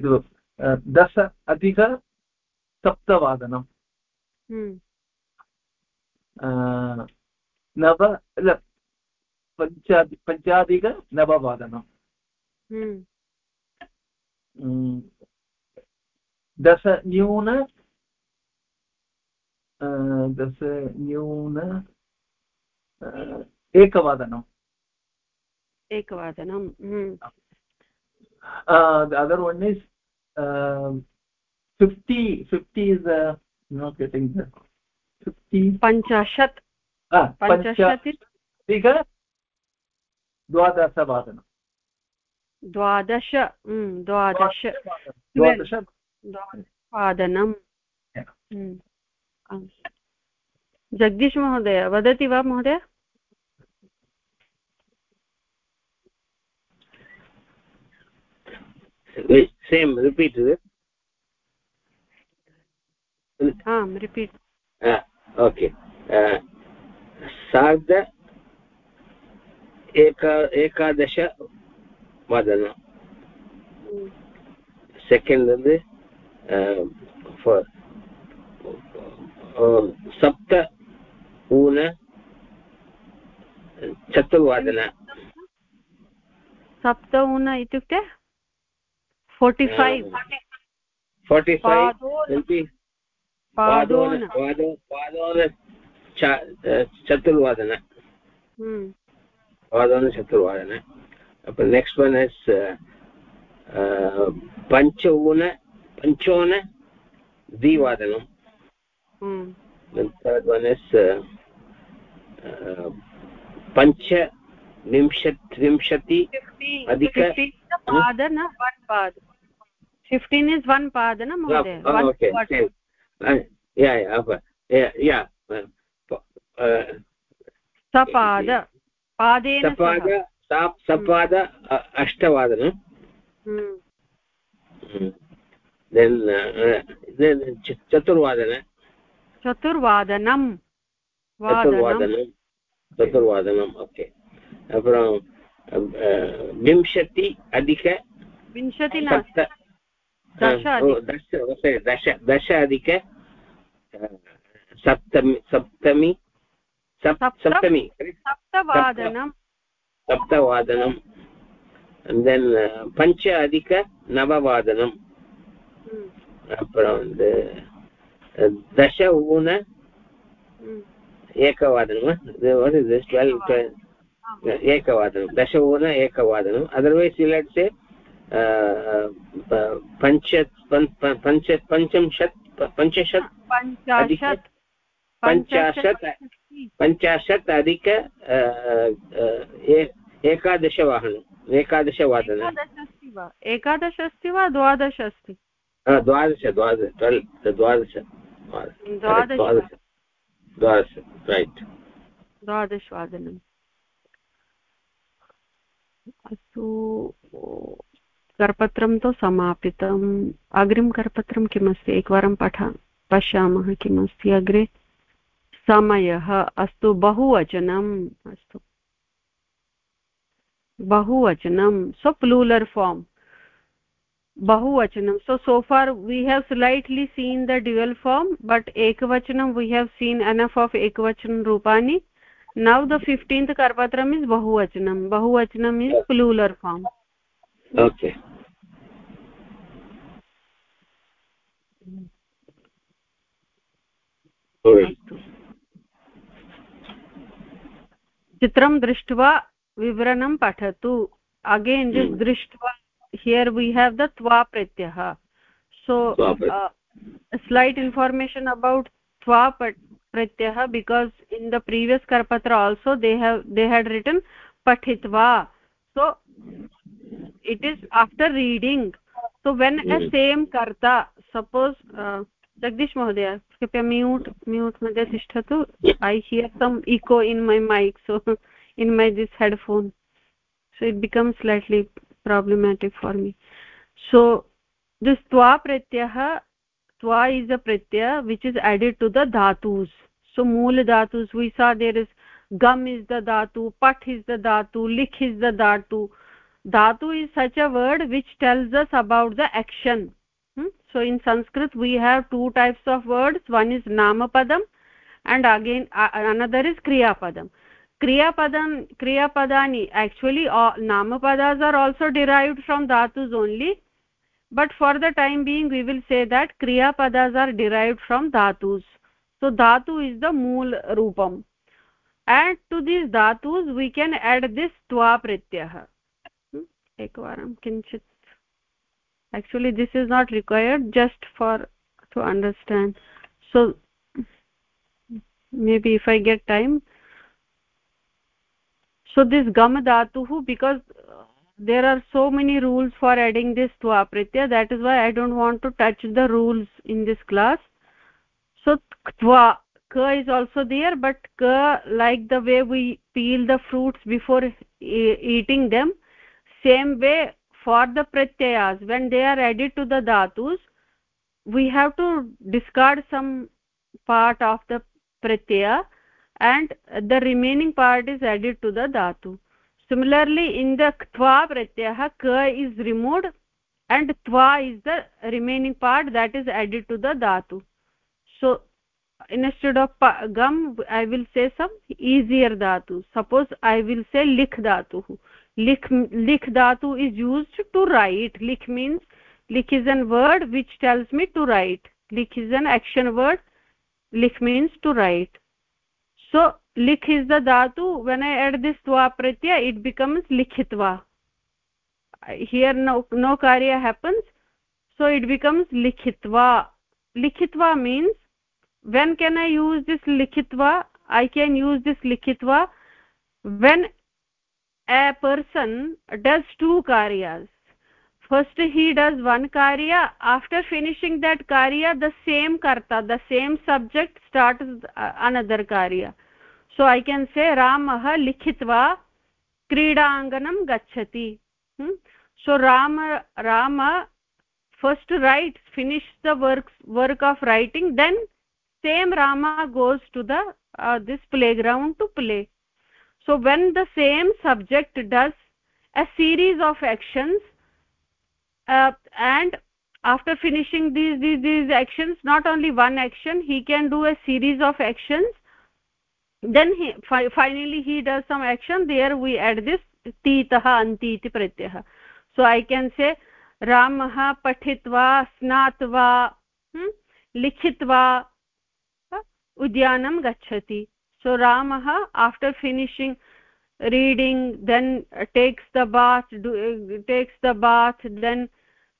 दश अधिक सप्तवादनम् नव पञ्चाधि पञ्चाधिकनववादनम् दश न्यून दश न्यून एकवादनम् एकवादनम् एकवादनं the other one is uh, 50 50 is uh, not getting the 50 पञ्चाशत् पञ्चाशत् अधिक द्वादशवादनं द्वादश द्वादश द्वादश वादनं जगदीश महोदय वदति वा महोदय same repeat it? Um repeat. Uh, सार्ध एका एकादश सेकेण्ड् ah, oh, सप्त ऊन चतुर्वादन. सप्त ऊन इत्युक्ते 45 45 will be padon padon padon chaturvadana hmm padon chaturvadana but next one is uh, uh panchona panchona divadanam hmm then third one is uh, uh, pancha vimshat vimshati adhika padan one pad 15 is one pad na mohoday oh, one okay uh, yeah yeah uh, yeah, uh, सपाद पादेन सपाद सपाद अष्टवादन चतुर्वादन चतुर्वादनं चतुर्वादनम् okay अपुरं विंशति अधिक विंशति दश दश दश अधिक सप्तमी सप्तमी सप्तमी सप्तवादनं सप्तवादनं देन् पञ्च अधिक नववादनं दश ऊन एकवादनं एकवादनं दश ऊन एकवादनम् अदर्वैस् लेट् से पञ्च पञ्च पञ्चंशत् पञ्चशत् पञ्चाशत् पञ्चाशत् पञ्चाशत् अधिक एकादशवाहनम् एकादशवादनम् एकादश अस्ति वा? द्वादश अस्ति द्वादश द्वादश ट्वेल् द्वादश द्वादश। द्वादश। रैट् द्वादशवादनम्। अस्तु करपत्रं तु समापितम्। अग्रिम करपत्रं किमस्ति? एकवारं पठा, पश्यामः किमस्ति अग्रे? समयः अस्तु, बहुवचनम् अस्तु। बहुवचनं सो प्लूलर् फार्म् बहुवचनं so so far we have slightly seen the dual form but एकवचनं we have seen enough of एकवचन रूपाणि। नौ द फिफ्टीन्त् करपत्रम् इस् बहुवचनं बहुवचनम् इस् प्लूलर् फार्म् okay. चित्रं दृष्ट्वा विवरणं पठतु। Again hmm. दृष्ट्वा हियर् वी हेव् द त्वा प्रत्ययः। सो स्लैट् इन्फार्मेशन् अबौट् त्वा प्रत्ययः because in the previous करपत्र also they have they had written पठित्वा। So it is after reading so when a same karta suppose uh, jagdish mohdaya कृपया mute mute मध्ये तिष्ठतु I hear some echo in my mic so in my this headphone so it becomes slightly problematic for me so this twa pratyah twa is a pratyah which is added to the dhatus so mool dhatus we saw there is gam is the dhatu pat is the dhatu likh is the dhatu dhatu is such a word which tells us about the action. Hmm? so in sanskrit we have two types of words. One is namapadam and again uh, another is kriya padam kriyapadam kriyapadani actually all namapadas are also derived from dhatus only. But for the time being we will say that kriyapadas are derived from dhatus. So dhatu is the mool roopam and to these dhatus we can add this twa pratyah ekvaram kinchit. Actually this is not required just for to understand. So maybe if i get time. So this gam dhatuh because uh, there are so many rules for adding this twa pratyaya that is why i don't want to touch the rules in this class. So twa ka is also there but ka like the way we peel the fruits before e eating them same way for the pratyayas when they are added to the dhatus we have to discard some part of the pratyaya and the remaining part is added to the dhatu. Similarly in the tva pratyaya ka is removed and tva is the remaining part that is added to the dhatu. So instead of gam i will say some easier dhatu. Suppose i will say likh dhatu लिख लिख धातु is use to write लिख means लिख is an word which tells me to write लिख is an action word लिख means to write so लिख is the धातु. When I add this द्वा इट बिकम्स लिखित लिखित्वा. हियर नो नो कार्य हैपन्स सो इट बिकम्स लिखित लिखित्वा. लिखित्वा means when can I use this लिखित वा आई कैन यूज़ दिस लिखित वा when a person does two karyas first he does one karya after finishing that karya the same karta the same subject starts another karya so i can say ramah likhitva क्रीडाङ्गनं गच्छति so rama rama first writes finish the work work of writing then same rama goes to the uh, this playground to play so when the same subject does a series of actions uh, and after finishing these, these these actions not only one action he can do a series of actions then he fi finally he does some action there we add this titah anti iti pratyah so i can say ramah pathitva snatva hmm? likhitva udyanam gachati so ramah after finishing reading then takes the bath do, uh, takes the bath then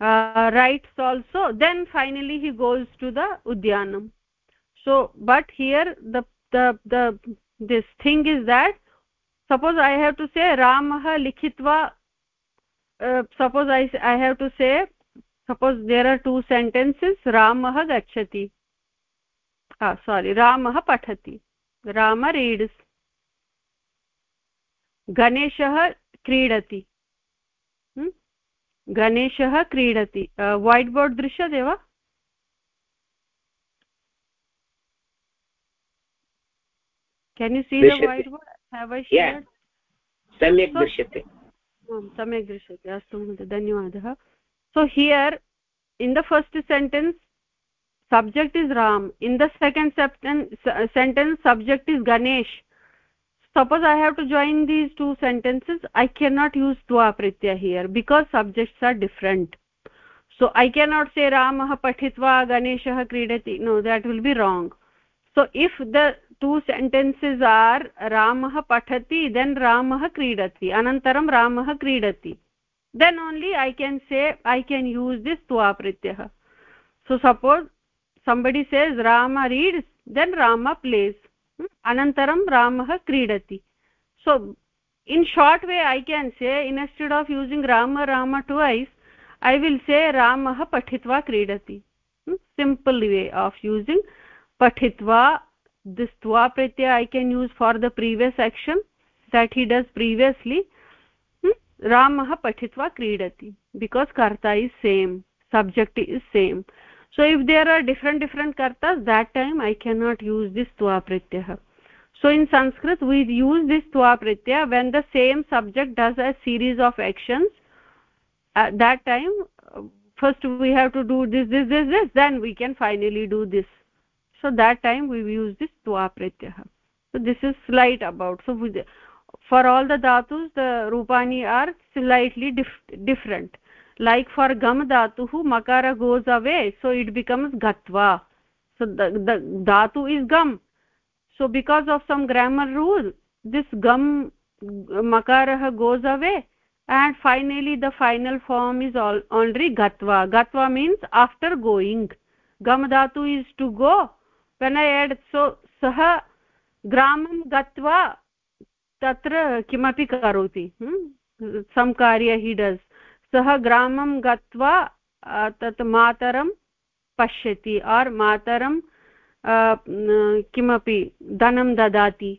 uh, writes also then finally he goes to the udyanam so but here the the the this thing is that suppose i have to say ramah likhitva uh, suppose i i have to say suppose there are two sentences ramah gachati सोरि रामः पठति Ram reads गणेशः क्रीडति गणेशः क्रीडति white board दृश्यते वा can you see the white board have I सम्यक् दृश्यते। सम्यक् दृश्यते। अस्तु महोदय धन्यवादः। So here in the first sentence subject is ram. In the second sentence subject is ganesh. Suppose i have to join these two sentences i cannot use tva pratyaya here because subjects are different. So i cannot say ramah pathitva ganeshah kridati no that will be wrong. So if the two sentences are ramah pathati then ramah kridati. Anantaram ramah kridati. Then only i can say i can use this tva pratyah so suppose somebody says rama reads then rama plays hmm? anantaram ramah kridati so in short way i can say instead of using rama rama twice i will say ramah pathitva kridati hmm? simple way of using pathitva this tva pratyaya i can use for the previous action that he does previously hmm? ramah pathitva kridati because karta is same subject is same so if there are different different kartas that time i cannot use this tva pratyah so in sanskrit we use this tva pratyaya when the same subject does a series of actions. At that time uh, first we have to do this this this this then we can finally do this. So that time we use this tva pratyah so this is slight about. So for all the dhatus the rupani are slightly dif different like for gam dhatu makara goes away so it becomes gatva so the, the dhatu is gam so because of some grammar rule this gam makara goes away and finally the final form is all, only gatva gatva means after going gam dhatu is to go when i add so sah gatva tatra kimapi karoti hmm? some karya he does सः ग्रामं गत्वा तत् मातरं पश्यति और् मातरं किमपि धनं ददाति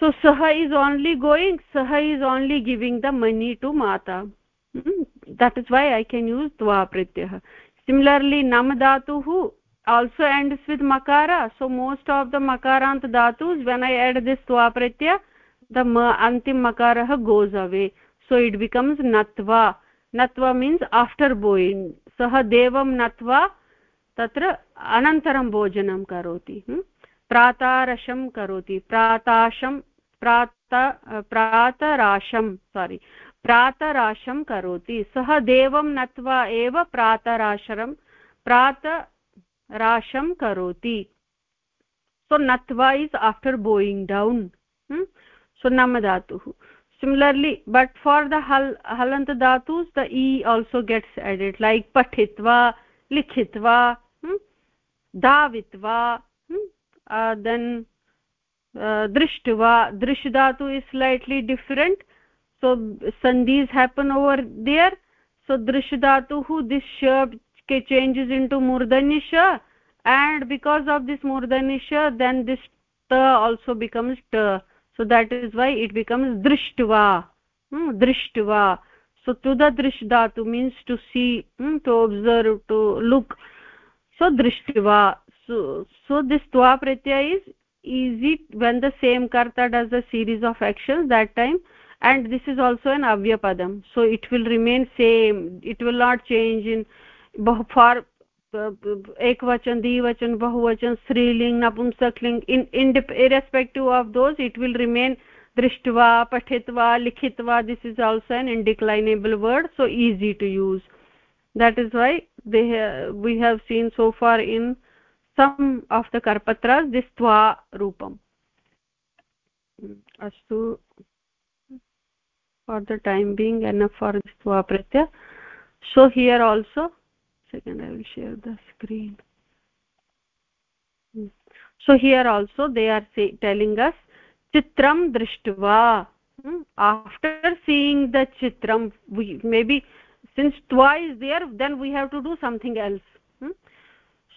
so saha is only going saha is only giving the money to mata hmm? that is why i can use tva pratyah similarly nam dhatuh also ends with makara so most of the makarant dhatus when i add this tva pratyah the ma antim makarah goes away so it becomes नत्वा नत्वा means after bowing सः देवं नत्वा तत्र अनन्तरं भोजनं करोति प्रातारशं करोति प्राताशं प्रात प्रातराशं सारि प्रातराशं करोति सः देवं नत्वा एव प्रातराशरं प्रातराशं करोति सो नत्वा is after bowing down so नम धातुः similarly but for the hal halant dhatus the e also gets added like pathitva likhitva hmm? davitva hmm? uh, then uh, drish dhatu is slightly different so sandhis happen over there so drish dhatu this sh changes into murdani sh and because of this murdani sh then this ta also becomes ta so that is why it becomes drishtva hmm, drishtva so to the drish means to see hmm, to observe to look. So drishtva so so this tva pratyaya is easy when the same karta does a series of actions that time. And this is also an avyapadam so it will remain same. It will not change in for एकवचन द्विवचन बहुवचन स्त्रीलिङ्ग् नपुंसकलिङ्ग् in in irrespective of those it will remain दृष्ट्वा, पठित्वा, लिखित्वा this is also an indeclinable word so easy to use that is why they we have seen so far in some of the कर्पत्रा this त्वा रूपम् अस्तु for the time being an for this त्वा प्रत्य so here also second i will share the screen. So here also they are say, telling us chitram drishtva after seeing the chitram we maybe since twa is there then we have to do something else.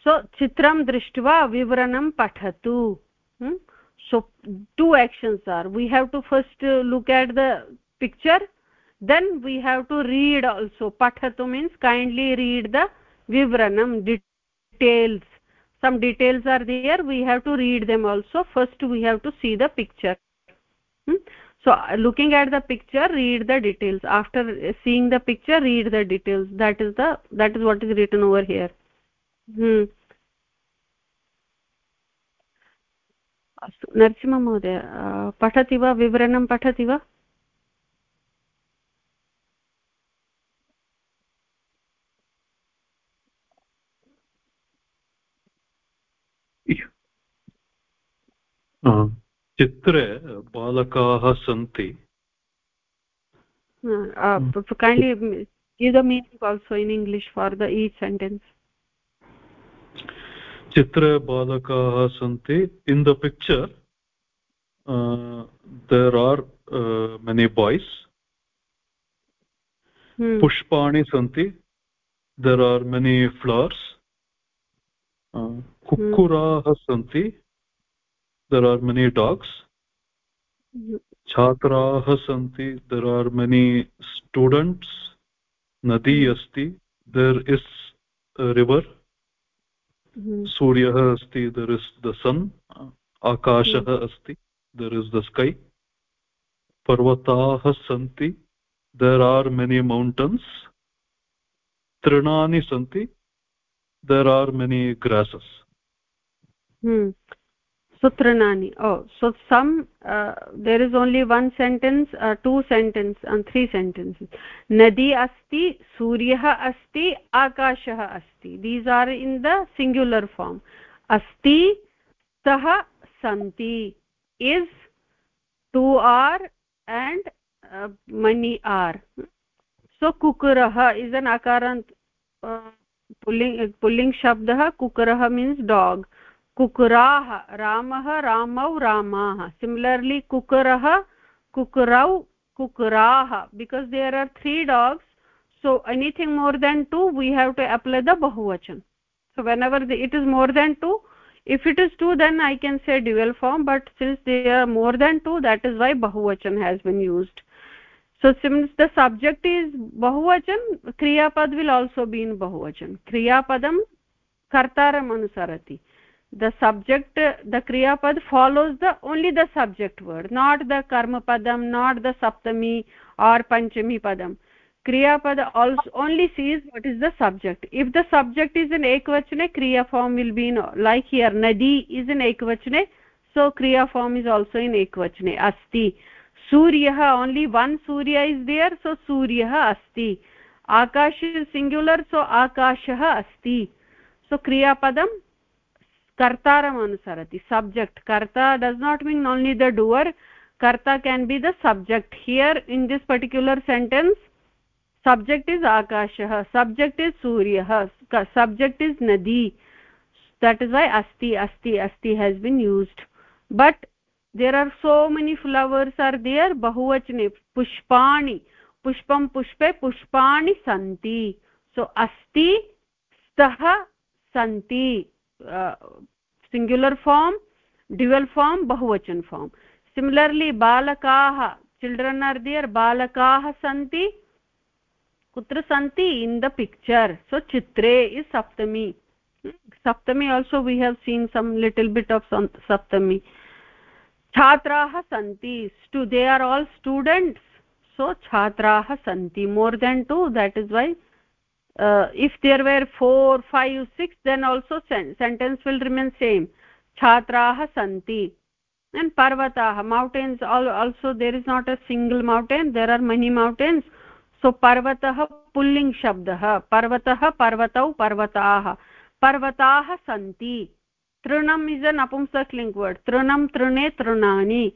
So chitram drishtva vivranam pathatu. Hmm? so two actions are we have to first uh, look at the picture then we have to read also. Pathatu means kindly read the vivranam details some details are there we have to read them also first we have to see the picture hmm? so uh, looking at the picture read the details after seeing the picture read the details that is the that is what is written over here अस्तु नरसिंहमहोदय पठति वा विवरणं पठति वा चित्रे बालकाः सन्ति kindly give the meaning also in english for the each sentence. चित्रे बालकाः सन्ति in the picture there are many boys पुष्पाणि सन्ति देर् आर् मेनि फ्लवर्स् कुक्कुराः सन्ति देर् आर् मेनि डाग्स् छात्राः सन्ति देर् आर् मेनि स्टूडेण्ट्स् नदी अस्ति देर् इस् रिवर् सूर्यः अस्ति दर् इस् द सन् आकाशः अस्ति दर् इस् द स्कै पर्वताः सन्ति देर् आर् मेनि मौण्टन्स् तृणानि सन्ति there are many grasses sutranani oh so some uh, there is only one sentence uh, two sentence and three sentences nadi asti suryah asti akashah asti these are in the singular form asti sah santi is two are and uh, many are so kukurah is an akarant uh, pulling pulling shabdah kukurah means dog कुकुराः रामः रामौ रामाः similarly कुकुरः कुकुरौ कुकुराः because there are three dogs so anything more than two we have to apply the bahuvachan so whenever the, it is more than 2 if it is 2 then i can say dual form but since they are more than 2 that is why bahuvachan has been used so since the subject is bahuvachan kriya pad will also be in bahuvachan kriya padam kartaram anusarati the subject the kriya pad follows the only the subject word not the karma padam not the saptami or panchami padam kriya pad also only sees what is the subject if the subject is in ekvachane kriya form will be in like here nadi is in ekvachane so kriya form is also in ekvachane asti suryah only one surya is there so suryah asti akash is singular so akashah asti so kriya padam kartaram anusarati subject karta does not mean only the doer karta can be the subject here in this particular sentence subject is akashah subject is suryah subject is nadi that is why asti asti asti has been used but there are so many flowers are there bahuvachane pushpani pushpam pushpe pushpani santi so asti stah santi singular form dual form बहुवचन form similarly बालकाः children are there बालकाः सन्ति, कुत्र सन्ति? In the picture so चित्रे is सप्तमी. सप्तमी also we have seen some little bit of सप्तमी. छात्राः सन्ति. They are all students so छात्राः सन्ति. More than to that is why uh, if there were four five six then also sen sentence will remain same. Chhatraah santi. And parvatah mountains also there is not a single mountain there are many mountains. So parvatah pulling shabdah parvatah parvatau parvataah parvataah santi. Trunam is an apumsak word. Trunam trune trunani.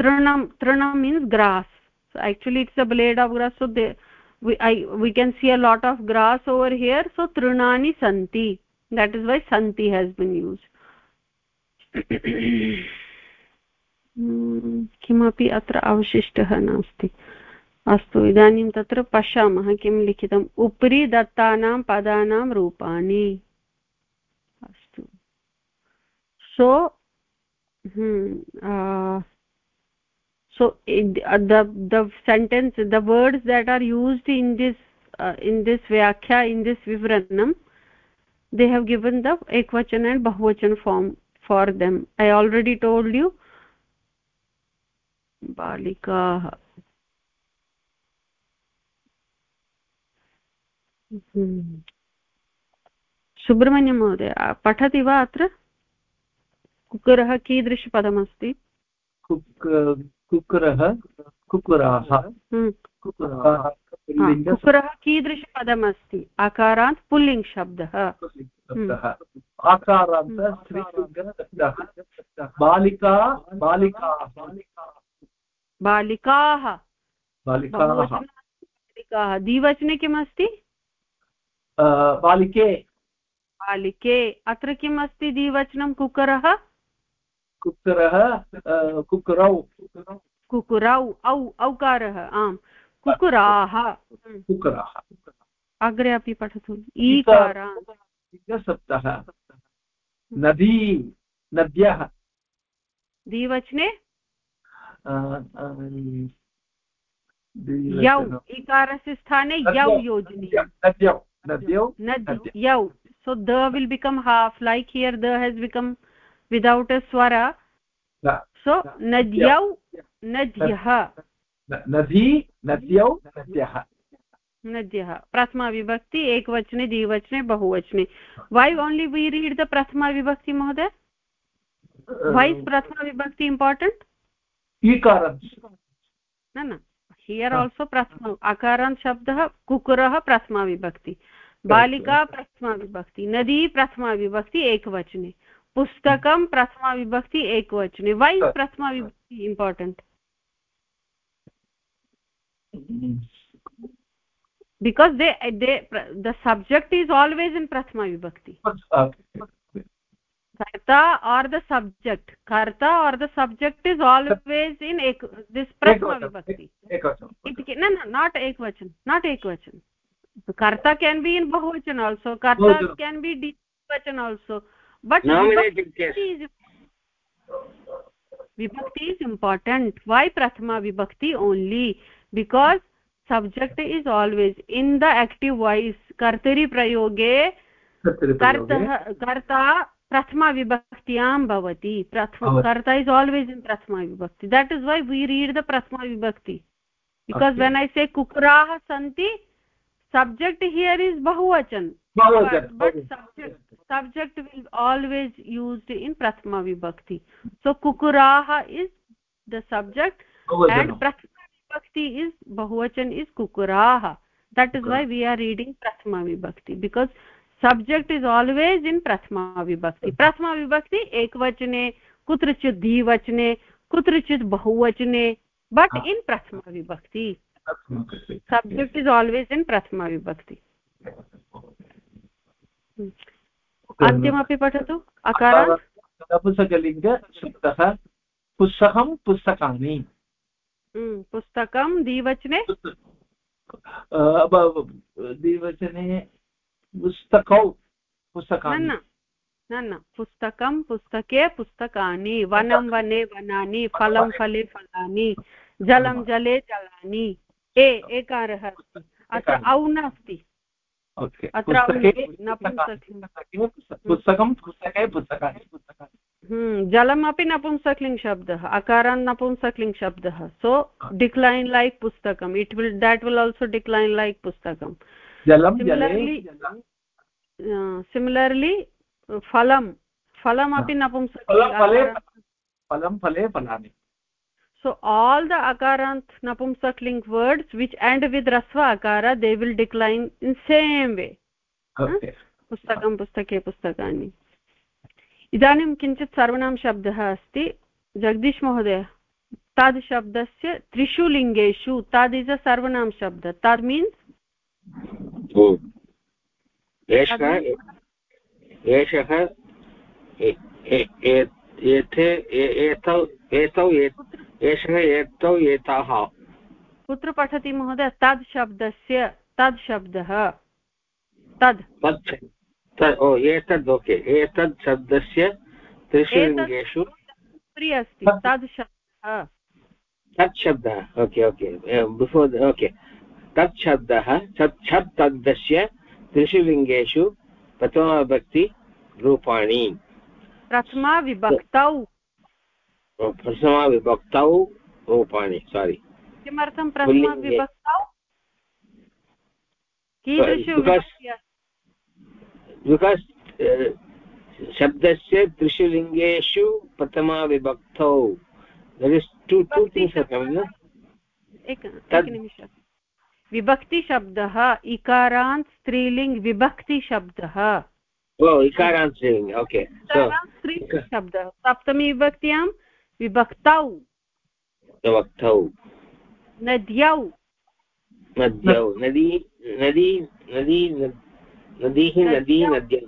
Trunam trunam means grass. So actually it's a blade of grass. So they we i we can see a lot of grass over here so trunani santi that is why santi has been used किमपि अत्र अवशिष्टः नास्ति अस्तु इदानीं तत्र पश्यामः किं लिखितम् उपरि दत्तानां पदानां रूपाणि अस्तु सो so uh, the the sentence the words that are used in this uh, in this vyakhya in this vivranam they have given the ekvachan and bahuvachan form for them i already told you बालिकाः सुब्रह्मण्यं महोदय पठति वा अत्र कुकुरः कीदृशपदमस्ति कुकुरः कुकुराः। कुकुरः कीदृशपदमस्ति? आकारात् pulling शब्दः। आकारान्त बालिका बालिकाः। बालिकाः। बालिकाः। द्विवचने किमस्ति? बालिके। बालिके। अत्र किम् अस्ति द्विवचनं? कुकरः कुक्करः कुक्करौ। कुकुरौ औ औकारः आम्। कुकुराः कुकुराः अग्रे अपि पठतु। ईकार। सप्तः नदी नद्यः। द्विवचने? यौ इकारस्य स्थाने यौ योजनीयं नद्यौ नद्यौ। यौ। So the will become half like here the has become without a swara. So nadyau nadyah नदी नद्यौ नद्यः नद्यः प्रथमा विभक्ति एकवचने द्विवचने बहुवचने why only we read the प्रथमा विभक्ति महोदय वै प्रथमा विभक्ति इम्पार्टेण्ट् न न हियर् आल्सो प्रथम अकारान्त् शब्दः कुकुरः प्रथमा विभक्ति बालिका प्रथमा विभक्ति नदी प्रथमा विभक्ति एकवचने पुस्तकं प्रथमाविभक्ति एकवचने। Why प्रथमाविभक्ति important because they they the subject is always in प्रथमाविभक्ति कर्ता आर् द सब्जेक्ट् कर्ता are the subject is always in एक दिस् प्रथमाविभक्ति न नाट् एकवचन नाट् एकवचन कर्ता केन् बि इन् बहुवचन आल्सो कर्ता can be डिवचन also but vibhakti is important why prathama vibhakti only because subject is always in the active voice kartari prayoge karta prathama vibhaktyam bhavati prathama karta is always in prathama vibhakti that is why we read the prathama vibhakti because okay. when i say kukrah santi subject here is bahuvachan but, subject subject will always used in prathama vibhakti so kukurah is the subject and prathama vibhakti is bahuvachan is kukurah that is why we are reading prathama vibhakti because subject is always in prathama vibhakti prathama vibhakti ekvachane kutrachit dvivachane kutrachit bahuvachane but in prathama vibhakti subject is always in prathama vibhakti अन्त्यमपि पठतु। अकारात् नपुंसकलिङ्गशब्दः पुस्तकं पुस्तकानि पुस्तकं द्विवचने? द्विवचने पुस्तकौ पुस्तकानि न न पुस्तकं पुस्तके पुस्तकानि वनं वने वनानि फलं फले फलानि जलं जले जलानि। ए एकारः। अस्ति अत्र औ नास्ति। पुस्तकं पुस्तके पुस्तकानि हम्म, जलमपि नपुंसक्लिङ्ग् शब्दः अकारान् नपुंसक्लिङ्ग् शब्दः। सो डिक्लैन् लैक् पुस्तकम्. It will that will also decline like पुस्तकम्. सिमिलर्लि फलं फलमपि नपुंसक्लिङ्ग् फलं फले फलानि। So all the akarant napumsakling words which end with rasva akara they will decline in same way okay पुस्तकं पुस्तके पुस्तकानि इदानीं किञ्चित् सर्वणां शब्दः अस्ति जगदीश महोदय तद् शब्दस्य त्रिषु लिङ्गेषु तद् इस् अ सर्वनाम शब्द तद् मीन्स् एषः एतौ एषः एतौ एताः। कुत्र पठति महोदय? तद् शब्दस्य तद् शब्दः। तद्। ओ एतद् ओके। एतद् शब्दस्य त्रिषु लिङ्गेषु अस्ति। तद् शब्दः। तत् शब्दः ओके ओके। Before okay. तत् शब्दः छत् तद्दस्य त्रिषु लिङ्गेषु प्रथमाविभक्ति रूपाणि प्रथमा विभक्तौ। प्रथमाविभक्तौ रूपाणि सारि किमर्थं प्रथमाविभक्तौ बिकास् शब्दस्य त्रिषु लिङ्गेषु प्रथमाविभक्तौ that is two two things एकनिमिष विभक्तिशब्दः इकारान्त् स्त्रीलिङ्ग् विभक्तिशब्दः ओ इकारान्त् स्त्रीलिङ्ग् ओके स्त्रीलिङ्ग् सप्तमी विभक्त्यां विभक्तौ। विभक्तौ। नद्यौ। नद्यौ। नदी नदी नदी नदीः नदी नद्यौ।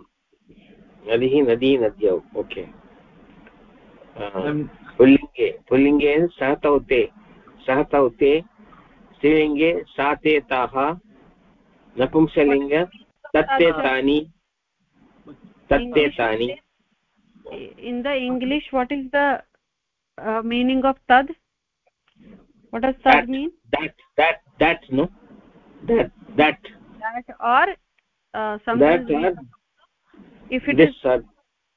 नदीः नदी नद्यौ। ओके। पुल्लिङ्गे। पुल्लिङ्गे सः तौ ते सः तौ ते स्त्रीलिङ्गे सा ते ताः नपुंसलिङ्ग तत्ते तानि तत्ते तानि in the english what is the uh, meaning of tad what does tad that, mean that that that no that that that or uh, something that if it this, is uh,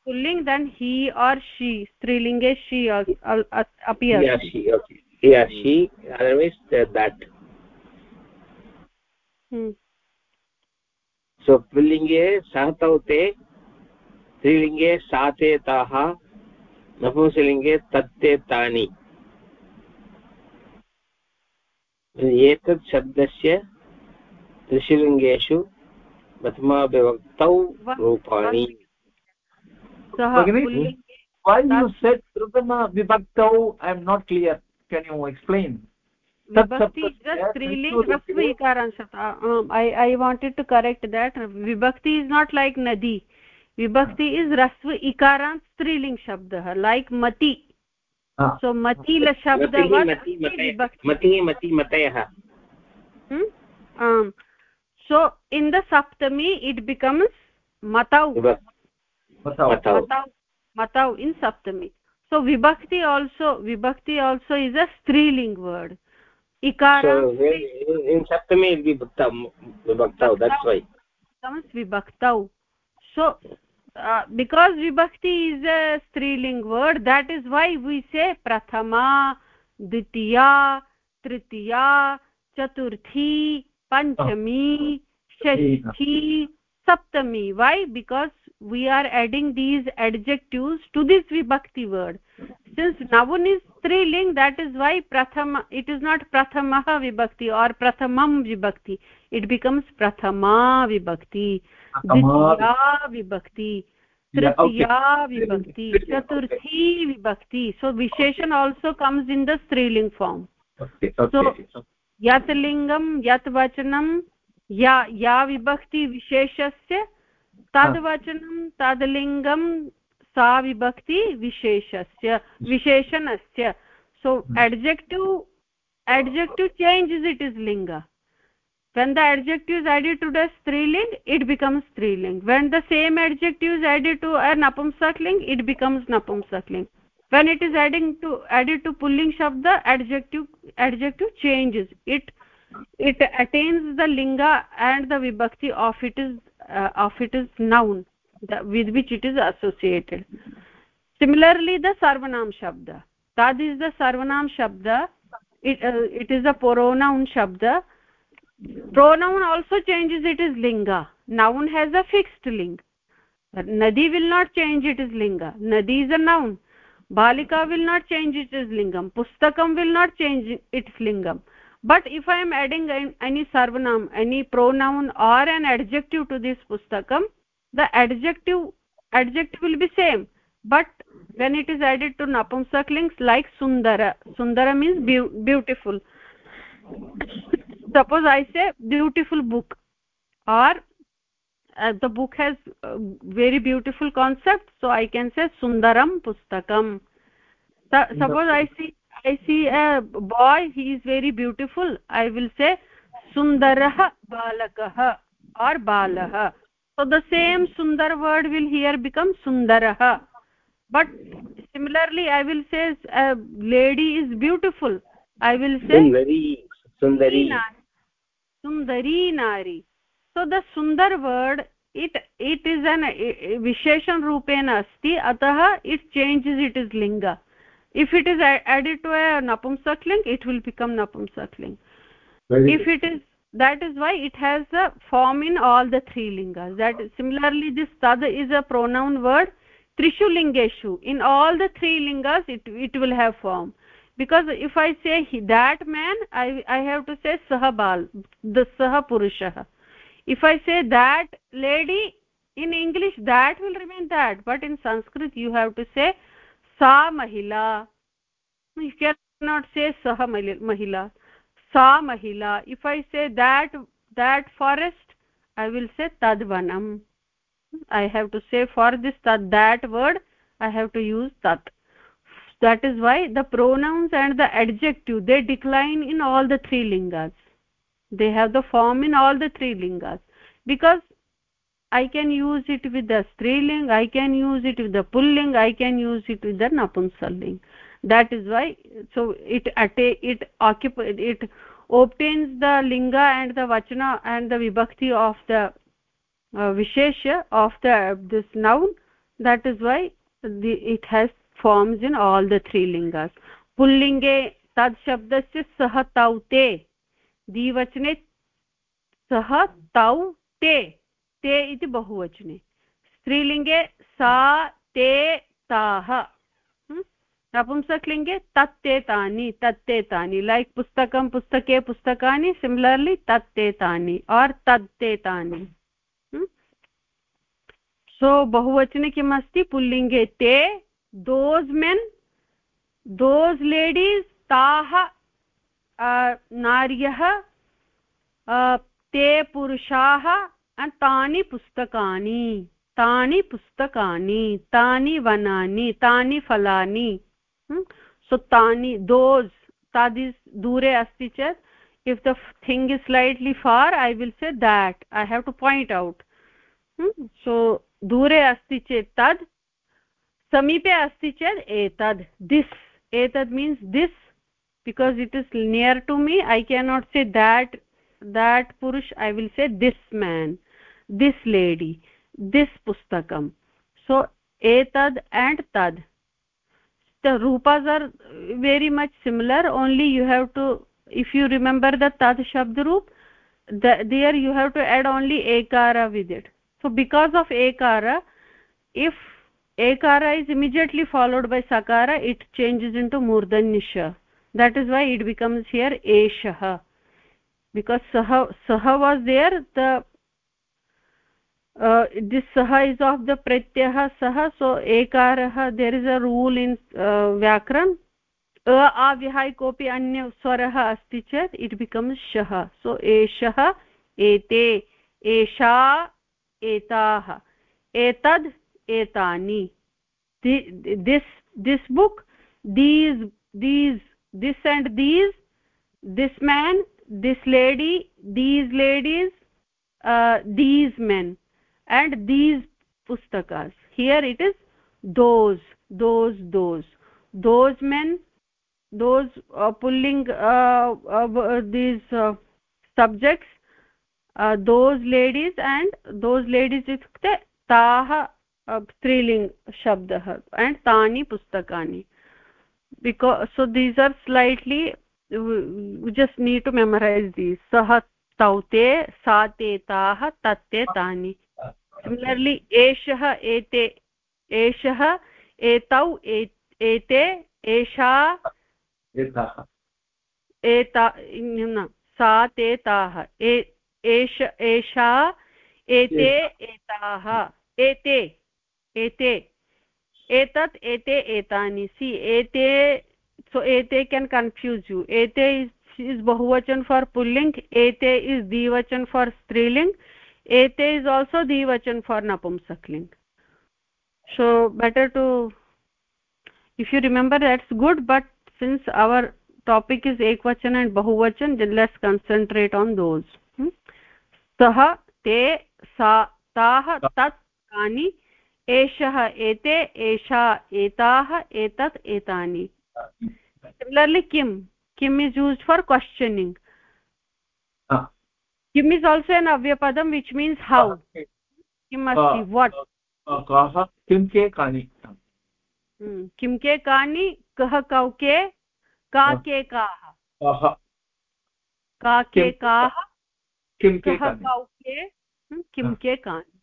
pulling then he or she striling is she or, or, or appears yeah she okay yeah she otherwise uh, that hmm so पुल्लिङ्गे सः तौ ते स्त्रीलिङ्गे सा ते ताः नपुंसलिङ्गे तत्ते तानि। एतत् शब्दस्य त्रिशुलिङ्गेषु प्रथमाविभक्तौ रूपाणि। विभक्तौ I am not clear can you explain विभक्ति I wanted to correct that विभक्ति इस् नाट् लैक् नदी। विभक्ति इस् रस्व इकारान् स्त्रीलिङ्ग् शब्दः लैक् मति सो मतिलशब्दः आम् सो इन् द सप्तमी इट् बिकम्स् मतौ मतौ इन् सप्तमी सो विभक्ति आल्सो विभक्ति आल्सो इस् अ स्त्रीलिङ्ग् word इकारौ so uh, because vibhakti is a striling word that is why we say prathama ditiya tritiya chaturthi panchami shashti saptami why? Because we are adding these adjectives to this vibhakti word. Since navun is striling that is why prathama it is not prathamah vibhakti or prathamam vibhakti it becomes prathama vibhakti ditya vibhakti tritiya vibhakti chaturthi vibhakti so visheshan also comes in the striling form okay, okay. so yat lingam yat vachanam या या विभक्ति विशेषस्य तद्वचनं तद्लिङ्गं सा विभक्ति विशेषस्य विशेषणस्य so adjective adjective changes it is linga when the adjective is added to the striling it becomes striling when the same adjective is added to a napumsakling it becomes napumsakling. When it is adding to added to pulling shabda adjective adjective changes. It it attains the linga and the vibhakti of it is uh, of it is noun the, with which it is associated. Similarly the sarvanam shabda. That is the sarvanam shabda. It uh, it is a pronoun shabda pronoun also changes it is linga. Noun has a fixed ling nadi will not change it is linga. Nadi is a noun. Balika will not change it is lingam. Pustakam will not change its lingam. But if i am adding any sarvanam any pronoun or an adjective to this pustakam the adjective adjective will be same. But when it is added to napumsaklings like sundara sundara means be beautiful suppose i say beautiful book or uh, the book has uh, very beautiful concept so i can say sundaram pustakam suppose i see i see a boy he is very beautiful i will say sundarah balakah or balah so the same sundar word will here become sundarah but similarly i will say a lady is beautiful i will say sundari sundari sundari nari so the sundar word it it is an visheshan rupena asti atah it changes it is linga if it is added to a napumsakling it will become napumsak ling napumsakling if it is that is why it has a form in all the three lingas that similarly this tad is a pronoun word trishu lingeshu in all the three lingas it it will have form because if i say that man i i have to say sah bal the sah purushah if i say that lady in english that will remain that. But in sanskrit you have to say sa mahila. You cannot say sah mahila. Sa mahila. If i say that that forest i will say tadvanam. I have to say for this that that word i have to use tat that is why the pronouns and the adjective they decline in all the three lingas. They have the form in all the three lingas. Because i can use it with the striling i can use it with the pulling i can use it with the napumsaling that is why so it it occupies it obtains the linga and the vachana and the vibhakti of the uh, vishesha of the this noun. That is why the, it has forms in all the three lingas. Pullinge tad shabdasya sah tau te. द्विवचने सः तौ ते ते इति बहुवचने स्त्रीलिङ्गे सा ते ताः नपुंसकलिङ्गे तत्ते तानि तत्ते तानि लैक् पुस्तकं पुस्तके पुस्तकानि सिमिलर्लि तत्ते तानि और् तत्ते तानि सो बहुवचने किम् अस्ति पुल्लिङ्गे ते दोस् मेन् दोस् लेडीस् ताः नार्यः ते पुरुषाः तानि पुस्तकानि तानि पुस्तकानि तानि वनानि तानि फलानि so tani those tad is dure asti chet if the thing is slightly far i will say that i have to point out सो दूरे अस्ति चेत् तद् समीपे अस्ति चेत् एतद् दिस् एतद् means this because it is near to me I cannot say that that पुरुष I will say this man this lady this पुस्तकं so etad and tad the rupas are very much similar only you have to if you remember the tad shabd roop the, there you have to add only ekara with it so because of ekara if ekara is immediately followed by sakara it changes into murdanyasha that is why it becomes here eshah because saha saha was there the uh, this saha is of the pratyah saha so ekarah there is a rule in vyakran अ आविहाय कोऽपि अन्य स्वरः अस्ति चेत् it becomes शः सो एषः एते एषा एताः एतद् एतानि this this book these these this and these this man this lady these ladies these men and these pustakas here it is those those those those men those uh, pulling uh, uh, these uh, subjects uh, those ladies and those ladies itukte taah स्त्रीलिङ्ग् शब्दः and तानि पुस्तकानि। Because so these are slightly just need to memorise these सः तौ ते सा ते ताः तत्ते तानि। सिमिलर्लि एषः एते एषः एतौ एते एषा एता। सा ते ताः एष एषा एते एताः। एते। एते एतत् एते एतानि सि एते सो एते केन् कन्फ्यूज् यु एते इस् बहुवचन फॉर पुल्लिङ्ग् एते इस् द्विवचन फार् स्त्रीलिङ्ग् एते इस् आल्सो द्विवचन for नपुंसकलिङ्ग्. So better to if you remember that's good but since our topic is एकवचन एण्ड् बहुवचन लेस् कन्सन्ट्रेट् ऑन दोस् सः ते सा ताः तत् एषः एते एषा एताः एतत् एतानि। सिमिलर्लि किं किम् इस् यूस्ड् फार् क्वश्चनिङ्ग् किम् इस् आल्सो एन् अव्यपदं विच् मीन्स् हौ किम् अस्ति वट् किं के कानि किं के कानि कः कौ के का के काः का के काः किं के कौ के किं के कानि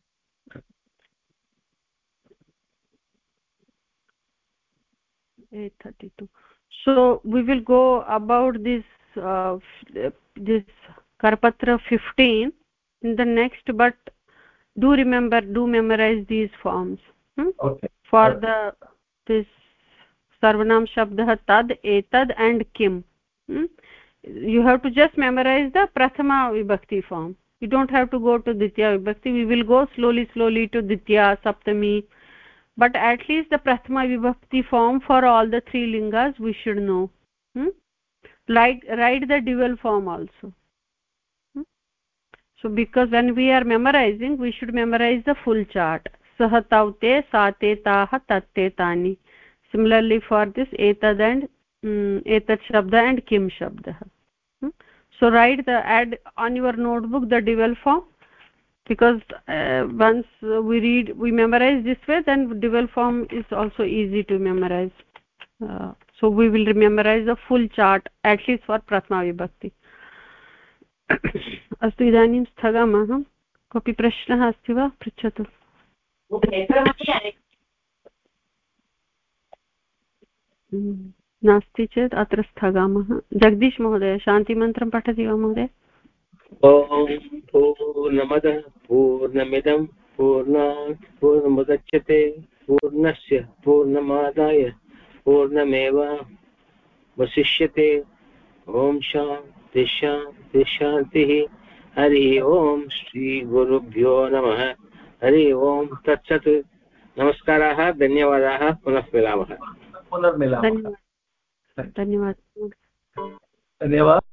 so we will go about this uh, this karpatra 15 in the next but do remember do memorize these forms hmm? okay. For the this sarvanam shabdah tad etad and kim hmm? you have to just memorize the prathama vibhakti form. You don't have to go to ditya vibhakti. We will go slowly slowly to ditya saptami but at least the prathama vibhakti form for all the three lingas we should know. Hmm? like write the dual form also. So because when we are memorizing we should memorize the full chart. Taah tatte tani. Similarly for this etad and um, etat shabda and kim shabda. Hmm? so write the add on your notebook the dual form because uh, once we read we memorize this way then dual form is also easy to memorize uh, so we will memorize the full chart at least for prathama vibhakti अस्तु इदानीं स्थगामः कोऽपि प्रश्नः अस्ति वा पृच्छतु नास्ति चेत् अत्र स्थगामः जगदीश महोदय शान्तिमन्त्रं पठति वा महोदय ॐ पूर्णमदः पूर्णमिदं पूर्णात् पूर्णमुदच्यते पूर्णस्य पूर्णमादाय पूर्णमेव वसिष्यते। ॐ शान्ति शान्ति शान्तिः। हरिः ओम् श्रीगुरुभ्यो नमः। हरिः ओम् तत्सत्। नमस्काराः धन्यवादाः पुनः मिलामः। पुनर्मिलामः। धन्यवादः। धन्यवादः।